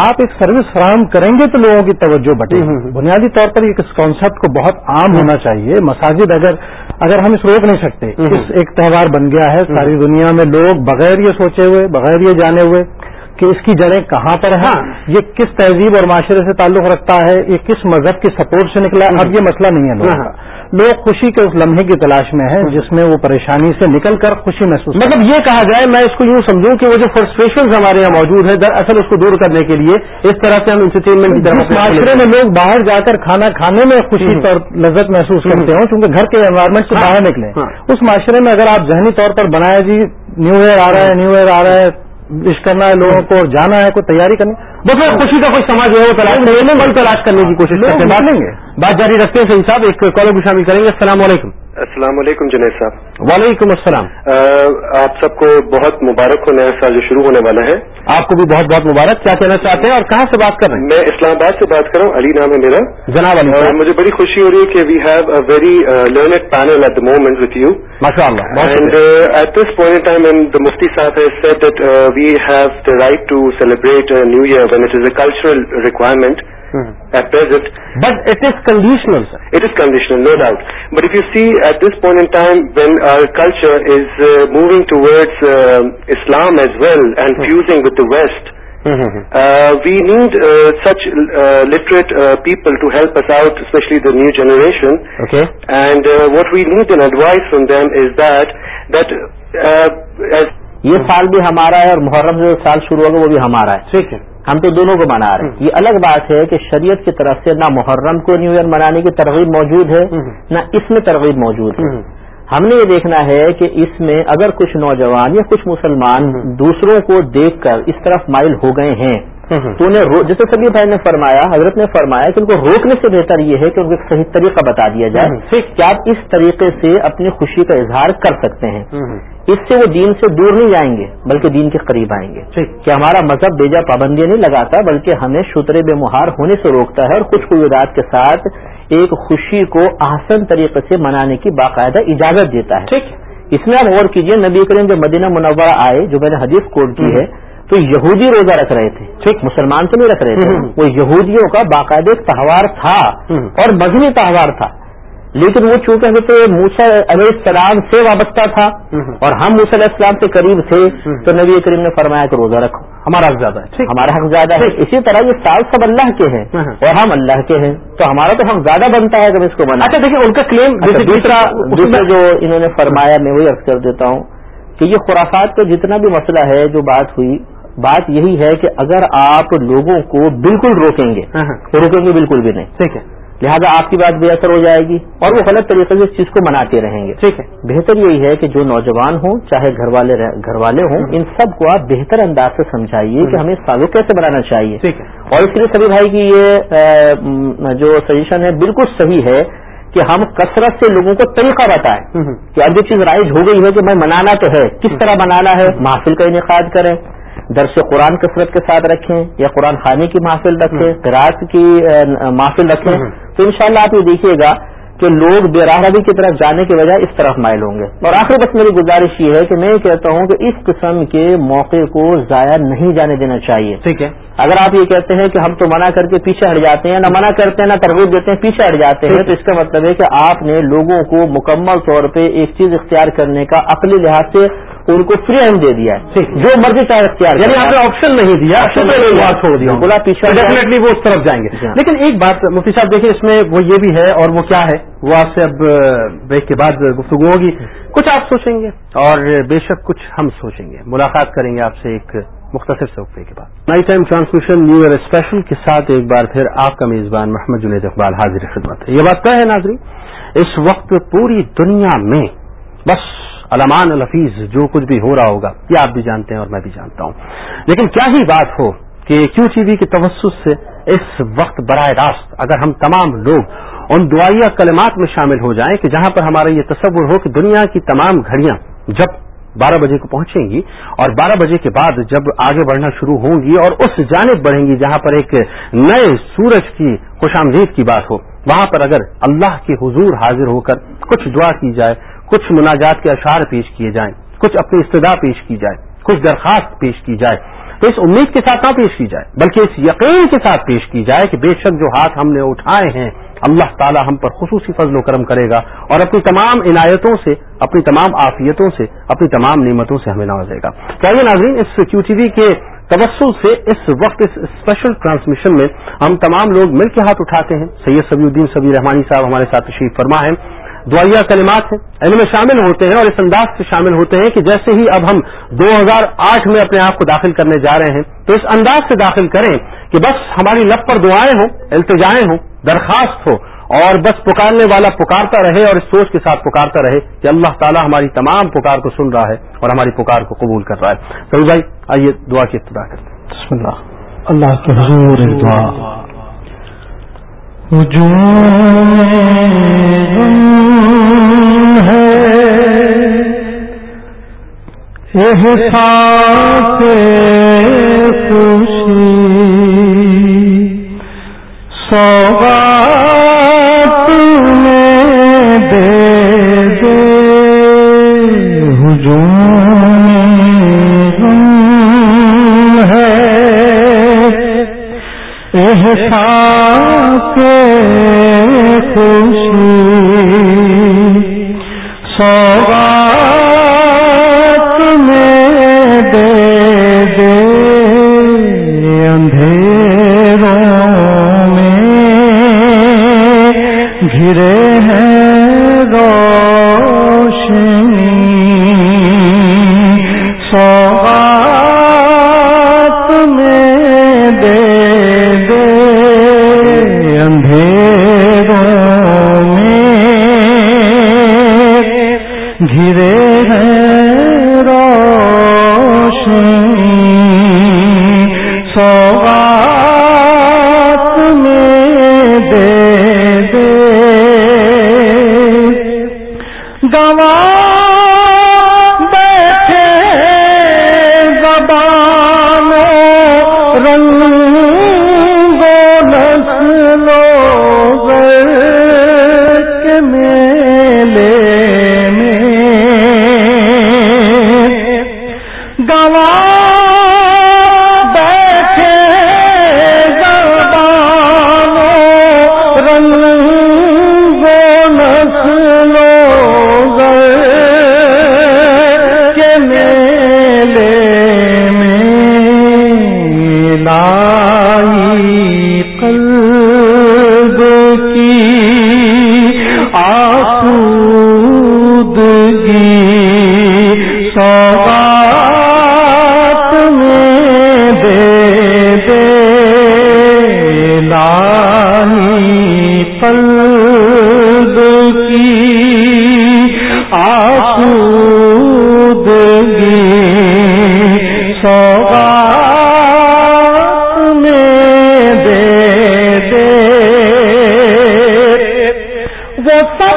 آپ ایک سروس فراہم کریں گے تو لوگوں کی توجہ بٹے بنیادی طور پر اس کانسیپٹ کو بہت عام ہونا چاہیے۔ مساجد اگر اگر ہم اس روک نہیں سکتے اس ایک تہوار بن گیا ہے۔ ساری دنیا میں لوگ بغیر یہ سوچے ہوئے بغیر یہ جانے ہوئے کہ اس کی جڑیں کہاں پر ہیں یہ کس تہذیب اور معاشرے سے تعلق رکھتا ہے یہ کس مذہب کی سپورٹ سے نکلا اب یہ مسئلہ نہیں ہے۔ کا لوگ خوشی کے اس لمحے کی تلاش میں ہیں جس میں وہ پریشانی سے نکل کر خوشی محسوس مطلب یہ کہا جائے میں اس کو یوں سمجھوں کہ وہ جو فرسٹریشن ہمارے یہاں موجود ہے دراصل اس کو دور کرنے کے لیے اس طرح سے ہم انٹرٹینمنٹ کی طرف معاشرے میں لوگ باہر جا کر کھانا کھانے میں خوشی اور لذت محسوس کرتے ہوں کیونکہ گھر کے انوائرمنٹ سے باہر نکلے اس معاشرے میں اگر آپ ذہنی طور پر بنائے جی نیو ایئر آ رہا ہے نیو ایئر آ رہا ہے وش کرنا ہے لوگوں کو اور جانا ہے کوئی تیاری کرنی بس خوشی کا کوئی سماج ہے وہ تلاش کریں گے تلاش کرنے کی کوشش کرتے لیں گے بات جاری رکھتے ہیں صحیح صاحب ایک کالر بھی شامل کریں گے۔ السلام علیکم۔ السلام علیکم جنید صاحب۔ وعلیکم السلام۔ آپ سب کو بہت مبارک ہو نیا سال جو شروع ہونے والا ہے۔ آپ کو بھی بہت بہت مبارک۔ کیا کہنا چاہتے ہیں اور کہاں سے بات کر رہے ہیں؟ میں اسلام آباد سے بات کر رہا ہوں علی نام ہے میرا۔ جناب علی مجھے بڑی خوشی ہو رہی ہے کہ we have a very learned panel at the moment with you ماشاء اللہ and at this point time and the مفتی صاحب that uh, we have the right to celebrate a new year when it is a cultural requirement at present. But it is conditional, sir. It is conditional, no doubt. But if you see at this point in time when our culture is uh, moving towards uh, Islam as well and fusing with the West Uh, we need uh, such uh, literate uh, people to help us out, especially the new generation. Okay. And uh, what we need an advice from them is that that uh, as یہ سال بھی ہمارا ہے اور محرم جو سال شروع ہوگا وہ بھی ہمارا ہے ٹھیک ہے ہم تو دونوں کو منا رہے ہیں۔ یہ الگ بات ہے کہ شریعت کی طرف سے نہ محرم کو نیو ایئر منانے کی ترغیب موجود ہے نہ اس میں ترغیب موجود ہے۔ ہم۔ نے یہ دیکھنا ہے کہ اس میں اگر کچھ نوجوان یا کچھ مسلمان دوسروں کو دیکھ کر اس طرف مائل ہو گئے ہیں تو انہیں جیسے سبھی بھائی نے فرمایا حضرت نے فرمایا کہ ان کو روکنے سے بہتر یہ ہے کہ ان کو ایک صحیح طریقہ بتا دیا جائے۔ کہ آپ اس طریقے سے اپنی خوشی کا اظہار کر سکتے ہیں؟ اس سے وہ دین سے دور نہیں جائیں گے بلکہ دین کے قریب آئیں گے۔ کہ ہمارا مذہب بیجا پابندیاں نہیں لگاتا بلکہ ہمیں شترے بے مہار ہونے سے روکتا ہے اور کچھ قیودات کے ساتھ ایک خوشی کو احسن طریقے سے منانے کی باقاعدہ اجازت دیتا ہے۔ اس میں آپ غور کیجیے نبی کریم جب مدینہ منورہ آئے جو میں نے حدیث کوٹ کی ہے تو یہودی روزہ رکھ رہے تھے۔ ٹھیک مسلمان تو نہیں رکھ رہے تھے۔ وہ یہودیوں کا باقاعدہ ایک تہوار تھا اور مذہبی تہوار تھا۔ لیکن وہ چونکہ حضرت موسا علیہ السلام سے وابستہ تھا اور ہم موسیٰ علیہ السلام سے قریب تھے تو نبی کریم نے فرمایا کہ روزہ رکھو۔ ہمارا حق زیادہ ہے۔ ہمارا حق زیادہ ہے۔ اسی طرح یہ سال سب اللہ کے ہیں اور ہم اللہ کے ہیں۔ تو ہمارا تو حق زیادہ بنتا ہے ہم اس کو بنا اچھا دیکھیں ان کا کلیم اچھا، دوسرا دوسرا جو انہوں نے فرمایا میں وہی عرض کر دیتا ہوں کہ یہ خرافات کا جتنا بھی مسئلہ ہے جو بات ہوئی بات یہی ہے کہ اگر آپ لوگوں کو بالکل روکیں گے تو روکیں گے بالکل بھی نہیں۔ ٹھیک ہے۔ لہذا آپ کی بات بے اثر ہو جائے گی اور وہ غلط طریقے سے اس چیز کو مناتے رہیں گے۔ ٹھیک ہے۔ بہتر یہی ہے کہ جو نوجوان ہوں چاہے گھر والے گھر والے ہوں ان سب کو آپ بہتر انداز سے سمجھائیے کہ ہمیں سازو کیسے بنانا چاہیے۔ ٹھیک ہے۔ اور اس لیے سبھی بھائی کی یہ جو سجیشن ہے بالکل صحیح ہے کہ ہم کثرت سے لوگوں کو طریقہ بتائیں کہ اب یہ چیز رائج ہو گئی ہے کہ میں منانا تو ہے کس طرح منانا ہے محفل کا انعقاد کریں۔ درس قرآن کثرت کے ساتھ رکھیں یا قرآن خانے کی محفل رکھیں قرآت کی محفل رکھیں تو انشاءاللہ آپ یہ دیکھیے گا کہ لوگ بے راہ روی کی طرف جانے کے بجائے اس طرف مائل ہوں گے۔ اور آخر بس میری گزارش یہ ہے کہ میں یہ کہتا ہوں کہ اس قسم کے موقع کو ضائع نہیں جانے دینا چاہیے۔ ٹھیک ہے۔ اگر آپ یہ کہتے ہیں کہ ہم تو منع کر کے پیچھے ہٹ جاتے ہیں نہ منع کرتے ہیں نہ ترغیب دیتے ہیں پیچھے ہٹ جاتے ہیں تو اس کا مطلب ہے کہ آپ نے لوگوں کو مکمل طور پہ ایک چیز اختیار کرنے کا عقلی لحاظ سے ان کو فری ہینڈ دے دیا ہے. جو مرضی چاہے اختیار یعنی۔ آپ نے آپشن نہیں دیا. چھوڑ دیا آپ پیچھے۔ ڈیفینیٹلی وہ اس طرف جائیں گے. ہاں۔ لیکن ایک بات مفتی صاحب دیکھیں اس میں وہ یہ بھی ہے اور وہ کیا ہے؟ وہ آپ سے اب بریک کے بعد گفتگو ہوگی. کچھ آپ سوچیں گے اور بے شک کچھ ہم سوچیں گے. ملاقات کریں گے آپ سے ایک مختصر سے وقفے کے بعد. Night time transmission new year special کے ساتھ ایک بار پھر آپ کا میزبان محمد جنید اقبال حاضر خدمت ہے. یہ بات طے ہے ناظرین اس وقت پوری دنیا میں بس علامان الحفیظ جو کچھ بھی ہو رہا ہوگا، یہ آپ بھی جانتے ہیں اور میں بھی جانتا ہوں۔ لیکن کیا ہی بات ہو کہ کیو ٹی وی کے توسط سے اس وقت براہ راست اگر ہم تمام لوگ ان دعائیہ کلمات میں شامل ہو جائیں کہ جہاں پر ہمارا یہ تصور ہو کہ دنیا کی تمام گھڑیاں جب بارہ بجے کو پہنچیں گی اور بارہ بجے کے بعد جب آگے بڑھنا شروع ہوں گی اور اس جانب بڑھیں گی جہاں پر ایک نئے سورج کی خوش آمدید کی بات ہو، وہاں پر اگر اللہ کے حضور حاضر ہو کر کچھ دعا کی جائے کچھ مناجات کے اشعار پیش کیے جائیں، کچھ اپنی استدا پیش کی جائے، کچھ درخواست پیش کی جائے، تو اس امید کے ساتھ نہ پیش کی جائے، بلکہ اس یقین کے ساتھ پیش کی جائے کہ بے شک جو ہاتھ ہم نے اٹھائے ہیں، اللہ تعالی ہم پر خصوصی فضل و کرم کرے گا اور اپنی تمام عنایتوں سے، اپنی تمام عافیتوں سے، اپنی تمام نعمتوں سے ہمیں نوازے گا۔ چاہیے ناظرین، اس کیو ٹی وی کے توسل سے اس وقت، اس اسپیشل ٹرانسمیشن میں ہم تمام لوگ مل کے ہاتھ اٹھاتے ہیں۔ سید سبی الدین سبی رحمانی صاحب ہمارے ساتھ تشریف فرما ہے۔ دعائیہ کلمات ہیں، علم میں شامل ہوتے ہیں اور اس انداز سے شامل ہوتے ہیں کہ جیسے ہی اب ہم دو ہزار آٹھ میں اپنے آپ کو داخل کرنے جا رہے ہیں، تو اس انداز سے داخل کریں کہ بس ہماری لب پر دعائیں ہوں، التجائیں ہوں، درخواست ہو اور بس پکارنے والا پکارتا رہے اور اس سوچ کے ساتھ پکارتا رہے کہ اللہ تعالیٰ ہماری تمام پکار کو سن رہا ہے اور ہماری پکار کو قبول کر رہا ہے۔ سبھی بھائی، آئیے دعا کی ابتدا کرتے ہیں۔ بسم اللہ۔ اللہ کے حضور دعا۔ احساس خوشی سوغات میں دے دے ہجوم ہے احساس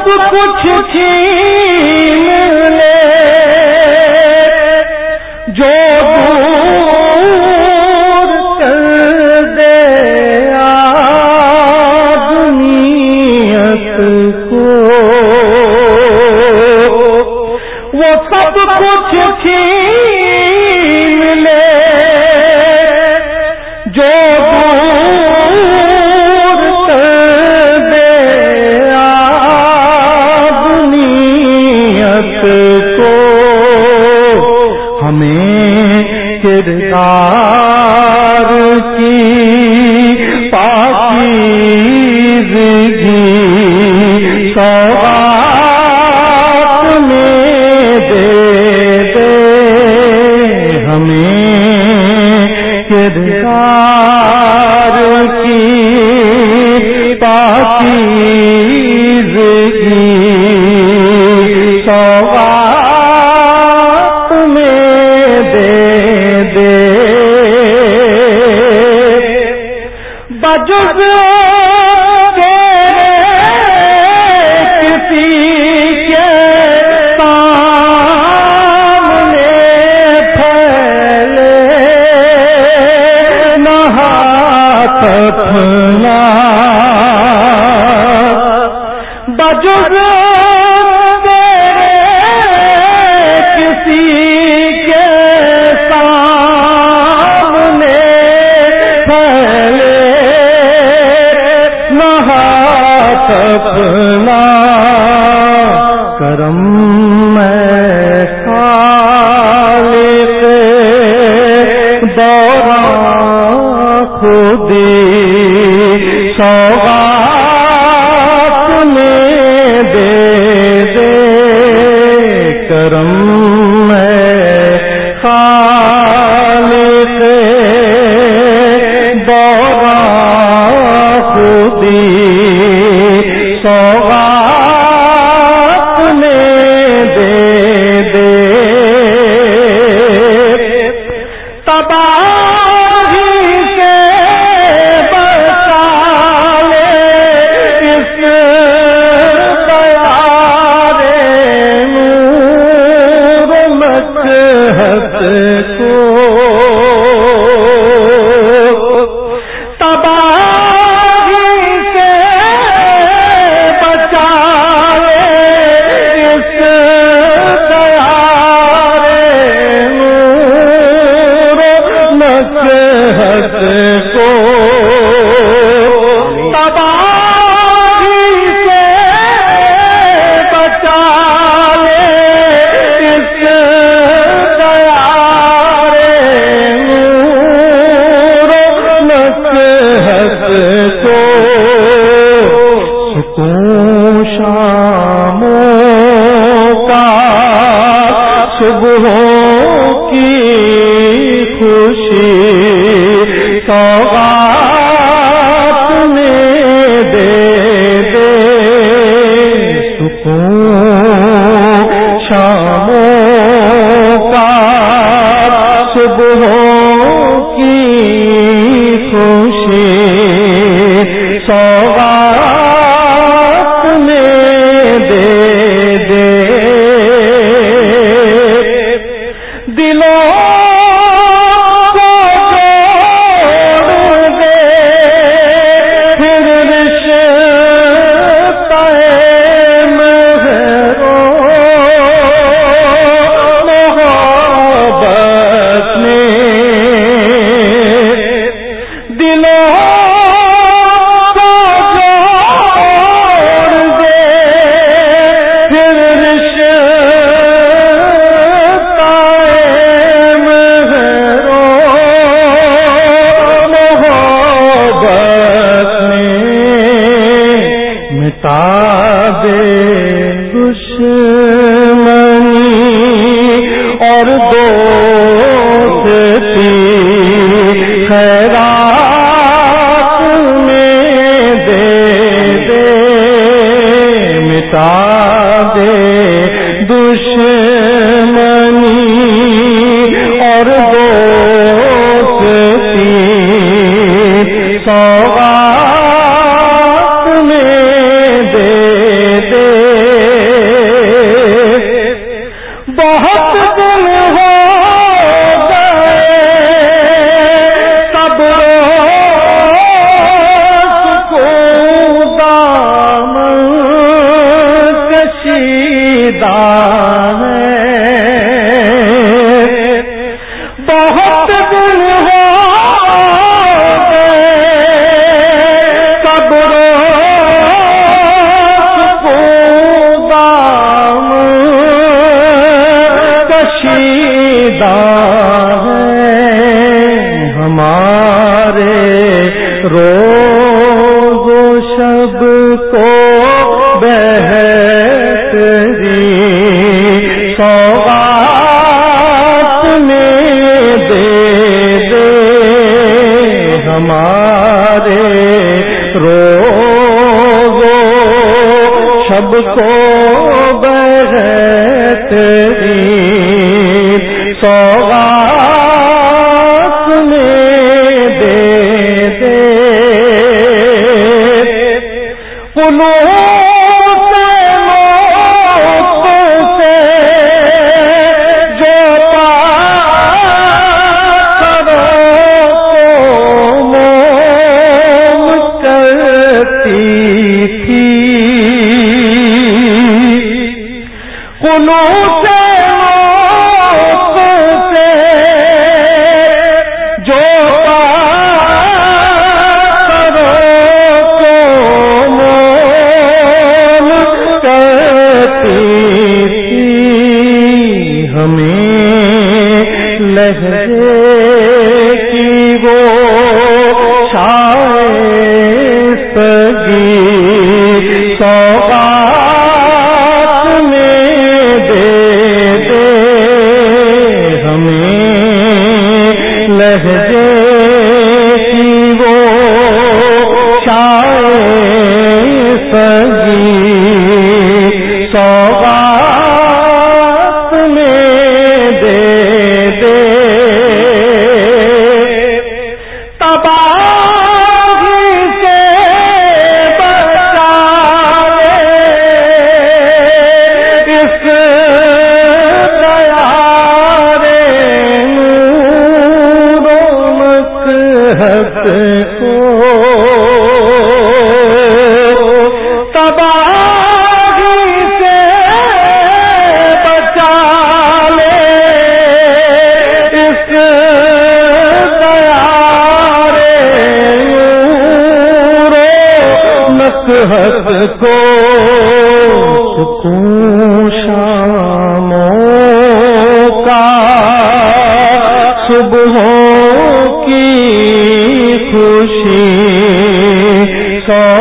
سب کچھ تھی۔ پھیلے نہ قلوب کی خوشی کا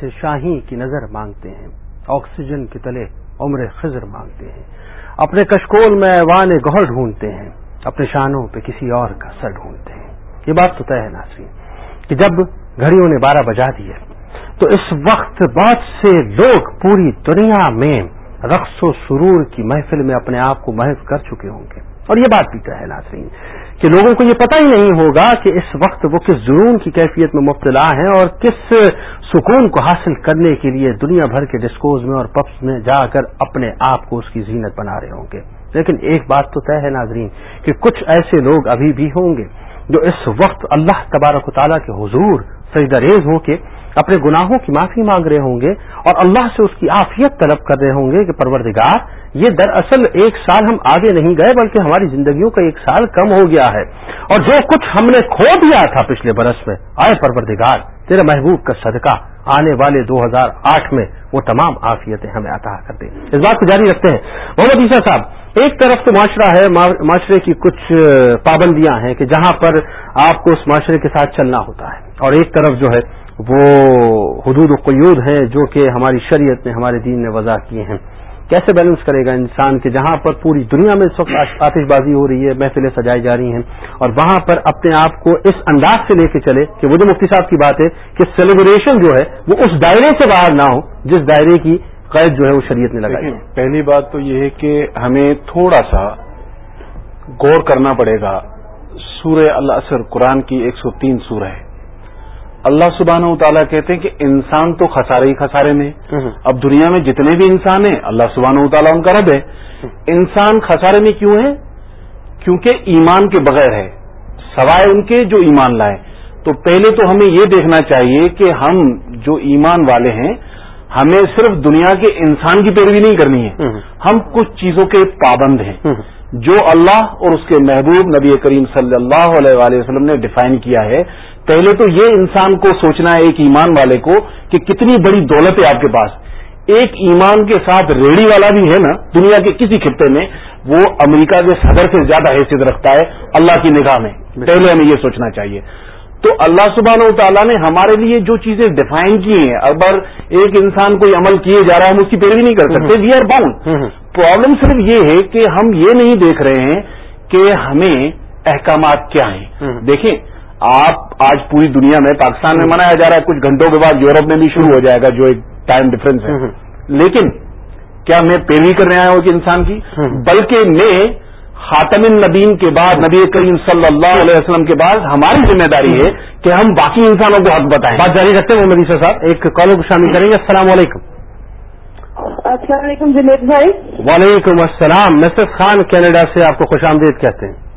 سے شاہی کی نظر مانگتے ہیں، آکسیجن کے تلے عمر خضر مانگتے ہیں۔ اپنے کشکول میں ایوان گوہر ڈھونڈتے ہیں، اپنے شانوں پہ کسی اور کا سر ڈھونڈتے ہیں۔ یہ بات تو طے ہے ناصرین کہ جب گھڑیوں نے بارہ بجا دیے، تو اس وقت بہت سے لوگ پوری دنیا میں رقص و سرور کی محفل میں اپنے آپ کو محف کر چکے ہوں گے۔ اور یہ بات بھی طے ہے ناظرین، کہ لوگوں کو یہ پتہ ہی نہیں ہوگا کہ اس وقت وہ کس جنون کی کیفیت میں مبتلا ہیں اور کس سکون کو حاصل کرنے کے لیے دنیا بھر کے ڈسکوز میں اور پپس میں جا کر اپنے آپ کو اس کی زینت بنا رہے ہوں گے۔ لیکن ایک بات تو طے ہے ناظرین کہ کچھ ایسے لوگ ابھی بھی ہوں گے جو اس وقت اللہ تبارک و تعالیٰ کے حضور سجدریز ہو کے اپنے گناہوں کی معافی مانگ رہے ہوں گے اور اللہ سے اس کی عافیت طلب کر رہے ہوں گے کہ پروردگار، یہ دراصل ایک سال ہم آگے نہیں گئے بلکہ ہماری زندگیوں کا ایک سال کم ہو گیا ہے۔ اور جو کچھ ہم نے کھو دیا تھا پچھلے برس میں آئے پروردگار تیرے محبوب کا صدقہ آنے والے دو ہزار آٹھ میں وہ تمام عافیتیں ہمیں عطا کر دیں اس بات کو جاری رکھتے ہیں۔ محمد عیسیٰ صاحب، ایک طرف تو معاشرہ ہے معاشرے کی کچھ پابندیاں ہیں کہ جہاں پر آپ کو اس معاشرے کے ساتھ چلنا ہوتا ہے۔ اور ایک طرف جو ہے، وہ حدود و قیود ہیں جو کہ ہماری شریعت نے، ہمارے دین نے وضع کیے ہیں۔ کیسے بیلنس کرے گا انسان کہ جہاں پر پوری دنیا میں اس وقت آتش بازی ہو رہی ہے، محفلیں سجائی جا رہی ہیں، اور وہاں پر اپنے آپ کو اس انداز سے لے کے چلے کہ وہ جو مفتی صاحب کی بات ہے کہ سیلیبریشن جو ہے وہ اس دائرے سے باہر نہ ہو، جس دائرے کی قید جو ہے وہ شریعت نے لگائی۔ پہلی بات تو یہ ہے کہ ہمیں تھوڑا سا غور کرنا پڑے گا۔ سورہ اللہ قرآن کی ایک سو تین سورہ ہے۔ اللہ سبحانہ و تعالیٰ کہتے ہیں کہ انسان تو خسارے ہی خسارے میں اب دنیا میں جتنے بھی انسان ہیں اللہ سبحانہ و تعالیٰ ان کا رب ہے۔ انسان خسارے میں کیوں ہے؟ کیونکہ ایمان کے بغیر ہے۔ سوائے ان کے جو ایمان لائے۔ تو پہلے تو ہمیں یہ دیکھنا چاہیے کہ ہم جو ایمان والے ہیں ہمیں صرف دنیا کے انسان کی پیروی نہیں کرنی ہے۔ ہم کچھ چیزوں کے پابند ہیں۔ جو اللہ اور اس کے محبوب نبی کریم صلی اللہ علیہ وسلم نے ڈیفائن کیا ہے۔ پہلے تو یہ انسان کو سوچنا ہے ایک ایمان والے کو کہ کتنی بڑی دولت ہے آپ کے پاس۔ ایک ایمان کے ساتھ ریڑی والا بھی ہے نا دنیا کے کسی خطے میں وہ امریکہ کے صدر سے زیادہ حیثیت رکھتا ہے اللہ کی نگاہ میں۔ پہلے ہمیں یہ سوچنا چاہیے۔ تو اللہ سبحانہ و تعالیٰ نے ہمارے لیے جو چیزیں ڈیفائن کی ہیں اگر ایک انسان کوئی عمل کیے جا رہا ہے ہم اس کی پیروی نہیں کر سکتے وی آر باؤنڈ پرابلم صرف یہ ہے کہ ہم یہ نہیں دیکھ رہے ہیں کہ ہمیں احکامات کیا ہیں۔ دیکھیں آپ آج پوری دنیا میں پاکستان میں منایا جا رہا ہے کچھ گھنٹوں کے بعد یورپ میں بھی شروع ہو جائے گا جو ایک ٹائم ڈفرنس ہے۔ لیکن کیا میں پیروی کرنے آیا ہوں کہ انسان کی؟ بلکہ میں خاتم النبین کے بعد نبی کریم صلی اللہ علیہ وسلم کے بعد ہماری ذمہ داری ہے کہ ہم باقی انسانوں کو حق بتائیں۔ بات جاری رکھتے ہیں محمد عیسیٰ صاحب۔ ایک کالوں کو شامل کریں گے۔ السلام علیکم۔ السلام علیکم جنید بھائی۔ وعلیکم السلام۔ مسز خان کینیڈا سے آپ کو خوش آمدید کہتے ہیں۔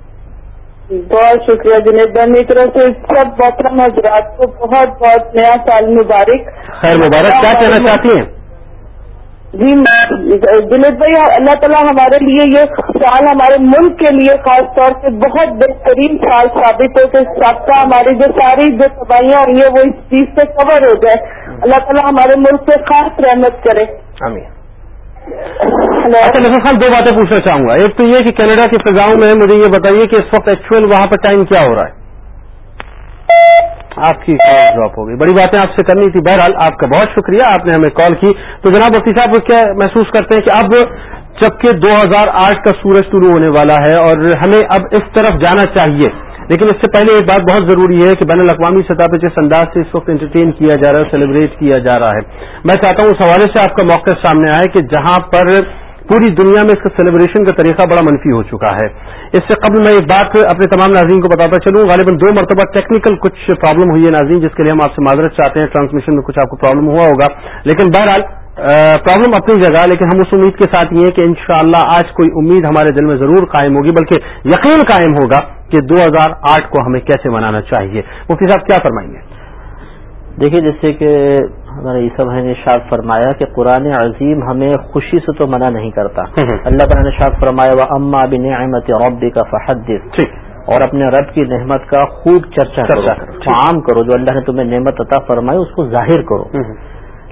بہت شکریہ جنید بھائی میری طرف سے سب محترم حضرات کو بہت بہت نیا سال مبارک۔ خیر مبارک کیا کہنا چاہتی ہیں؟ جی جنید بھائی اللہ تعالیٰ ہمارے لیے یہ سال ہمارے ملک کے لیے خاص طور سے بہت بہترین سال ثابت ہو کہ سب کا ہماری جو ساری جو تباہیاں ہوئی ہیں وہ اس چیز سے کور ہو جائے۔ اللہ تعالیٰ ہمارے ملک سے خاص رحمت کرے۔ اچھا نسل خان دو باتیں پوچھنا چاہوں گا۔ ایک تو یہ کہ کینیڈا کی فضاؤں میں مجھے یہ بتائیے کہ اس وقت ایکچوئل وہاں پر ٹائم کیا ہو رہا ہے۔ آپ کی کال ڈراپ ہو گئی۔ بڑی باتیں آپ سے کرنی تھی۔ بہرحال آپ کا بہت شکریہ۔ آپ نے ہمیں کال کی۔ تو جناب مفتی صاحب، کیا محسوس کرتے ہیں کہ اب جبکہ دو ہزار آٹھ کا سورج شروع ہونے والا ہے اور ہمیں اب اس طرف جانا چاہیے لیکن اس سے پہلے ایک بات بہت ضروری ہے کہ بین الاقوامی سطح پہ جس انداز سے اس وقت انٹرٹین کیا جا رہا ہے سیلیبریٹ کیا جا رہا ہے۔ میں چاہتا ہوں اس حوالے سے آپ کا موقع سامنے آئے کہ جہاں پر پوری دنیا میں اس کا سیلیبریشن کا طریقہ بڑا منفی ہو چکا ہے۔ اس سے قبل میں ایک بات اپنے تمام ناظرین کو بتاتا چلوں، غالباً دو مرتبہ ٹیکنیکل کچھ پرابلم ہوئی ہے ناظرین، جس کے لیے ہم آپ سے معذرت چاہتے ہیں۔ ٹرانسمیشن میں کچھ آپ کو پرابلم ہوا ہوگا۔ لیکن بہرحال پرابلم اپنی جگہ، لیکن ہم اس امید کے ساتھ یہ کہ انشاءاللہ آج کوئی امید ہمارے دل میں ضرور قائم ہوگی، بلکہ یقین قائم ہوگا۔ کہ دو ہزار آٹھ کو ہمیں کیسے منانا چاہیے؟ مفتی صاحب کیا فرمائیں گے دیکھیے جیسے کہ ہمارے عیسا بھائی نے شاد فرمایا کہ قرآن عظیم ہمیں خوشی سے تو منع نہیں کرتا۔ اللہ تعالیٰ نے شاد فرمایا وہ اما بن احمد ربی کا فحد اور اپنے رب کی نعمت کا خوب چرچا کرو۔ عام کرو جو اللہ نے تمہیں نعمت عطا فرمائی اس کو ظاہر کرو۔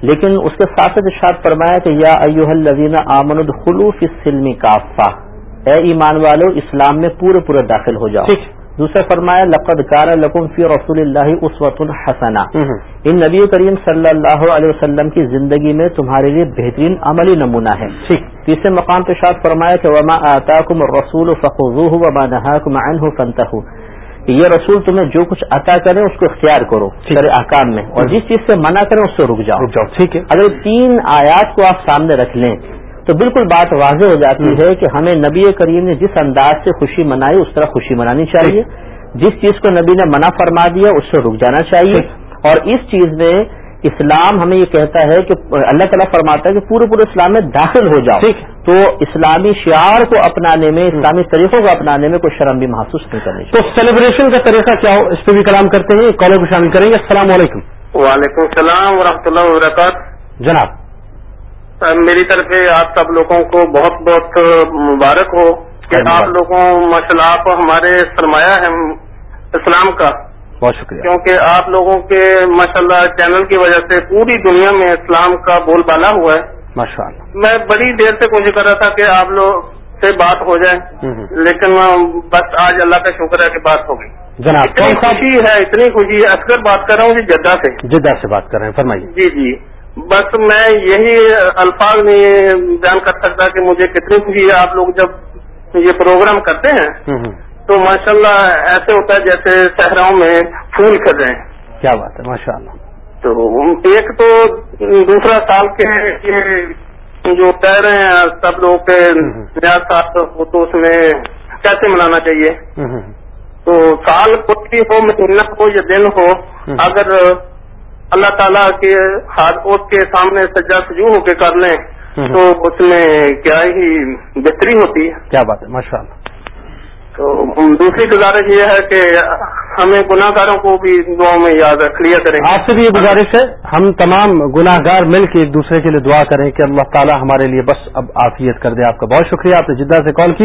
لیکن اس کے ساتھ اشاد فرمایا کہ یا ایوہ الذین آمن خلوف سلمی کافا اے ایمان والو اسلام میں پورے پورے داخل ہو جاؤ۔ دوسرا فرمایا لقد کار لکم فی رسول اللہ اسوت الحسنا ان نبی کریم صلی اللہ علیہ وسلم کی زندگی میں تمہارے لیے بہترین عملی نمونہ ہے۔ تیسرے مقام پہ شاد فرمایا کہ وما آتا کم رسول فخو وما عنہ فنتہ کہ یہ رسول تمہیں جو کچھ عطا کریں اس کو اختیار کرو سر احکام میں۔ اور جس چیز سے منع کریں اس سے رک جاؤ۔ رک جاؤ۔ ٹھیک ہے۔ اگر تین آیات کو آپ سامنے رکھ لیں تو بالکل بات واضح ہو جاتی ہے کہ ہمیں نبی کریم نے جس انداز سے خوشی منائی اس طرح خوشی منانی چاہیے۔ جس چیز کو نبی نے منع فرما دیا اس سے رک جانا چاہیے۔ اور اس چیز میں اسلام ہمیں یہ کہتا ہے کہ اللہ تعالیٰ فرماتا ہے کہ پورے پورے اسلام میں داخل ہو جاؤ۔ ٹھیک تو اسلامی شعار کو اپنانے میں اسلامی طریقوں کو اپنانے میں کوئی شرم بھی محسوس نہیں کرنی تو سیلیبریشن کا طریقہ کیا ہو؟ اس پہ بھی کلام کرتے ہیں۔ کالر کو شامل کریں گے۔ السلام علیکم۔ وعلیکم السلام ورحمۃ اللہ وبرکاتہ۔ جناب میری طرف سے آپ سب لوگوں کو بہت بہت مبارک ہو کہ آپ لوگوں ماشاء اللہ آپ ہمارے سرمایہ ہے اسلام کا۔ بہت شکریہ۔ کیونکہ آپ لوگوں کے ماشاء اللہ چینل کی وجہ سے پوری دنیا میں اسلام کا بول بالا ہوا ہے۔ ماشاء اللہ۔ میں بڑی دیر سے کوشش کر رہا تھا کہ آپ لوگ سے بات ہو جائے لیکن بس آج اللہ کا شکر ہے کہ بات ہو گئی۔ جناب اتنی خوشی ہے اتنی خوشی ہے اکثر بات کر رہا ہوں جی جدہ سے۔ جدہ سے بات کر رہے ہیں فرمائیے۔ جی جی۔ بس میں یہی الفاظ نہیں بیان کر سکتا کہ مجھے کتنی خوشی ہے آپ لوگ جب یہ پروگرام کرتے ہیں تو ماشاءاللہ ایسے ہوتا ہے جیسے صحراؤں میں پھول کر رہے ہیں۔ کیا بات ہے ماشاء اللہ تو ایک تو دوسرا سال کے یہ جو کہہ رہے ہیں سب لوگ کے نیا سال ہو تو اس میں کیسے منانا چاہیے؟ تو سال کوئی بھی ہو مہینہ ہو یا دن ہو اگر اللہ تعالیٰ کے ہاتھ اس کے سامنے سجا سجو ہو کے کر لیں تو اس میں کیا ہی بہتری ہوتی ہے۔ کیا بات ہے؟ ماشاء اللہ۔ تو دوسری گزارش یہ ہے کہ ہمیں گناہ گاروں کو بھی دعاؤں میں یاد رکھ لیا کریں۔ آپ سے بھی یہ گزارش ہے ہم تمام گناہ گار مل کے ایک دوسرے کے لیے دعا کریں کہ اللہ تعالیٰ ہمارے لیے بس اب عافیت کر دے۔ آپ کا بہت شکریہ آپ نے جدہ سے کال کی۔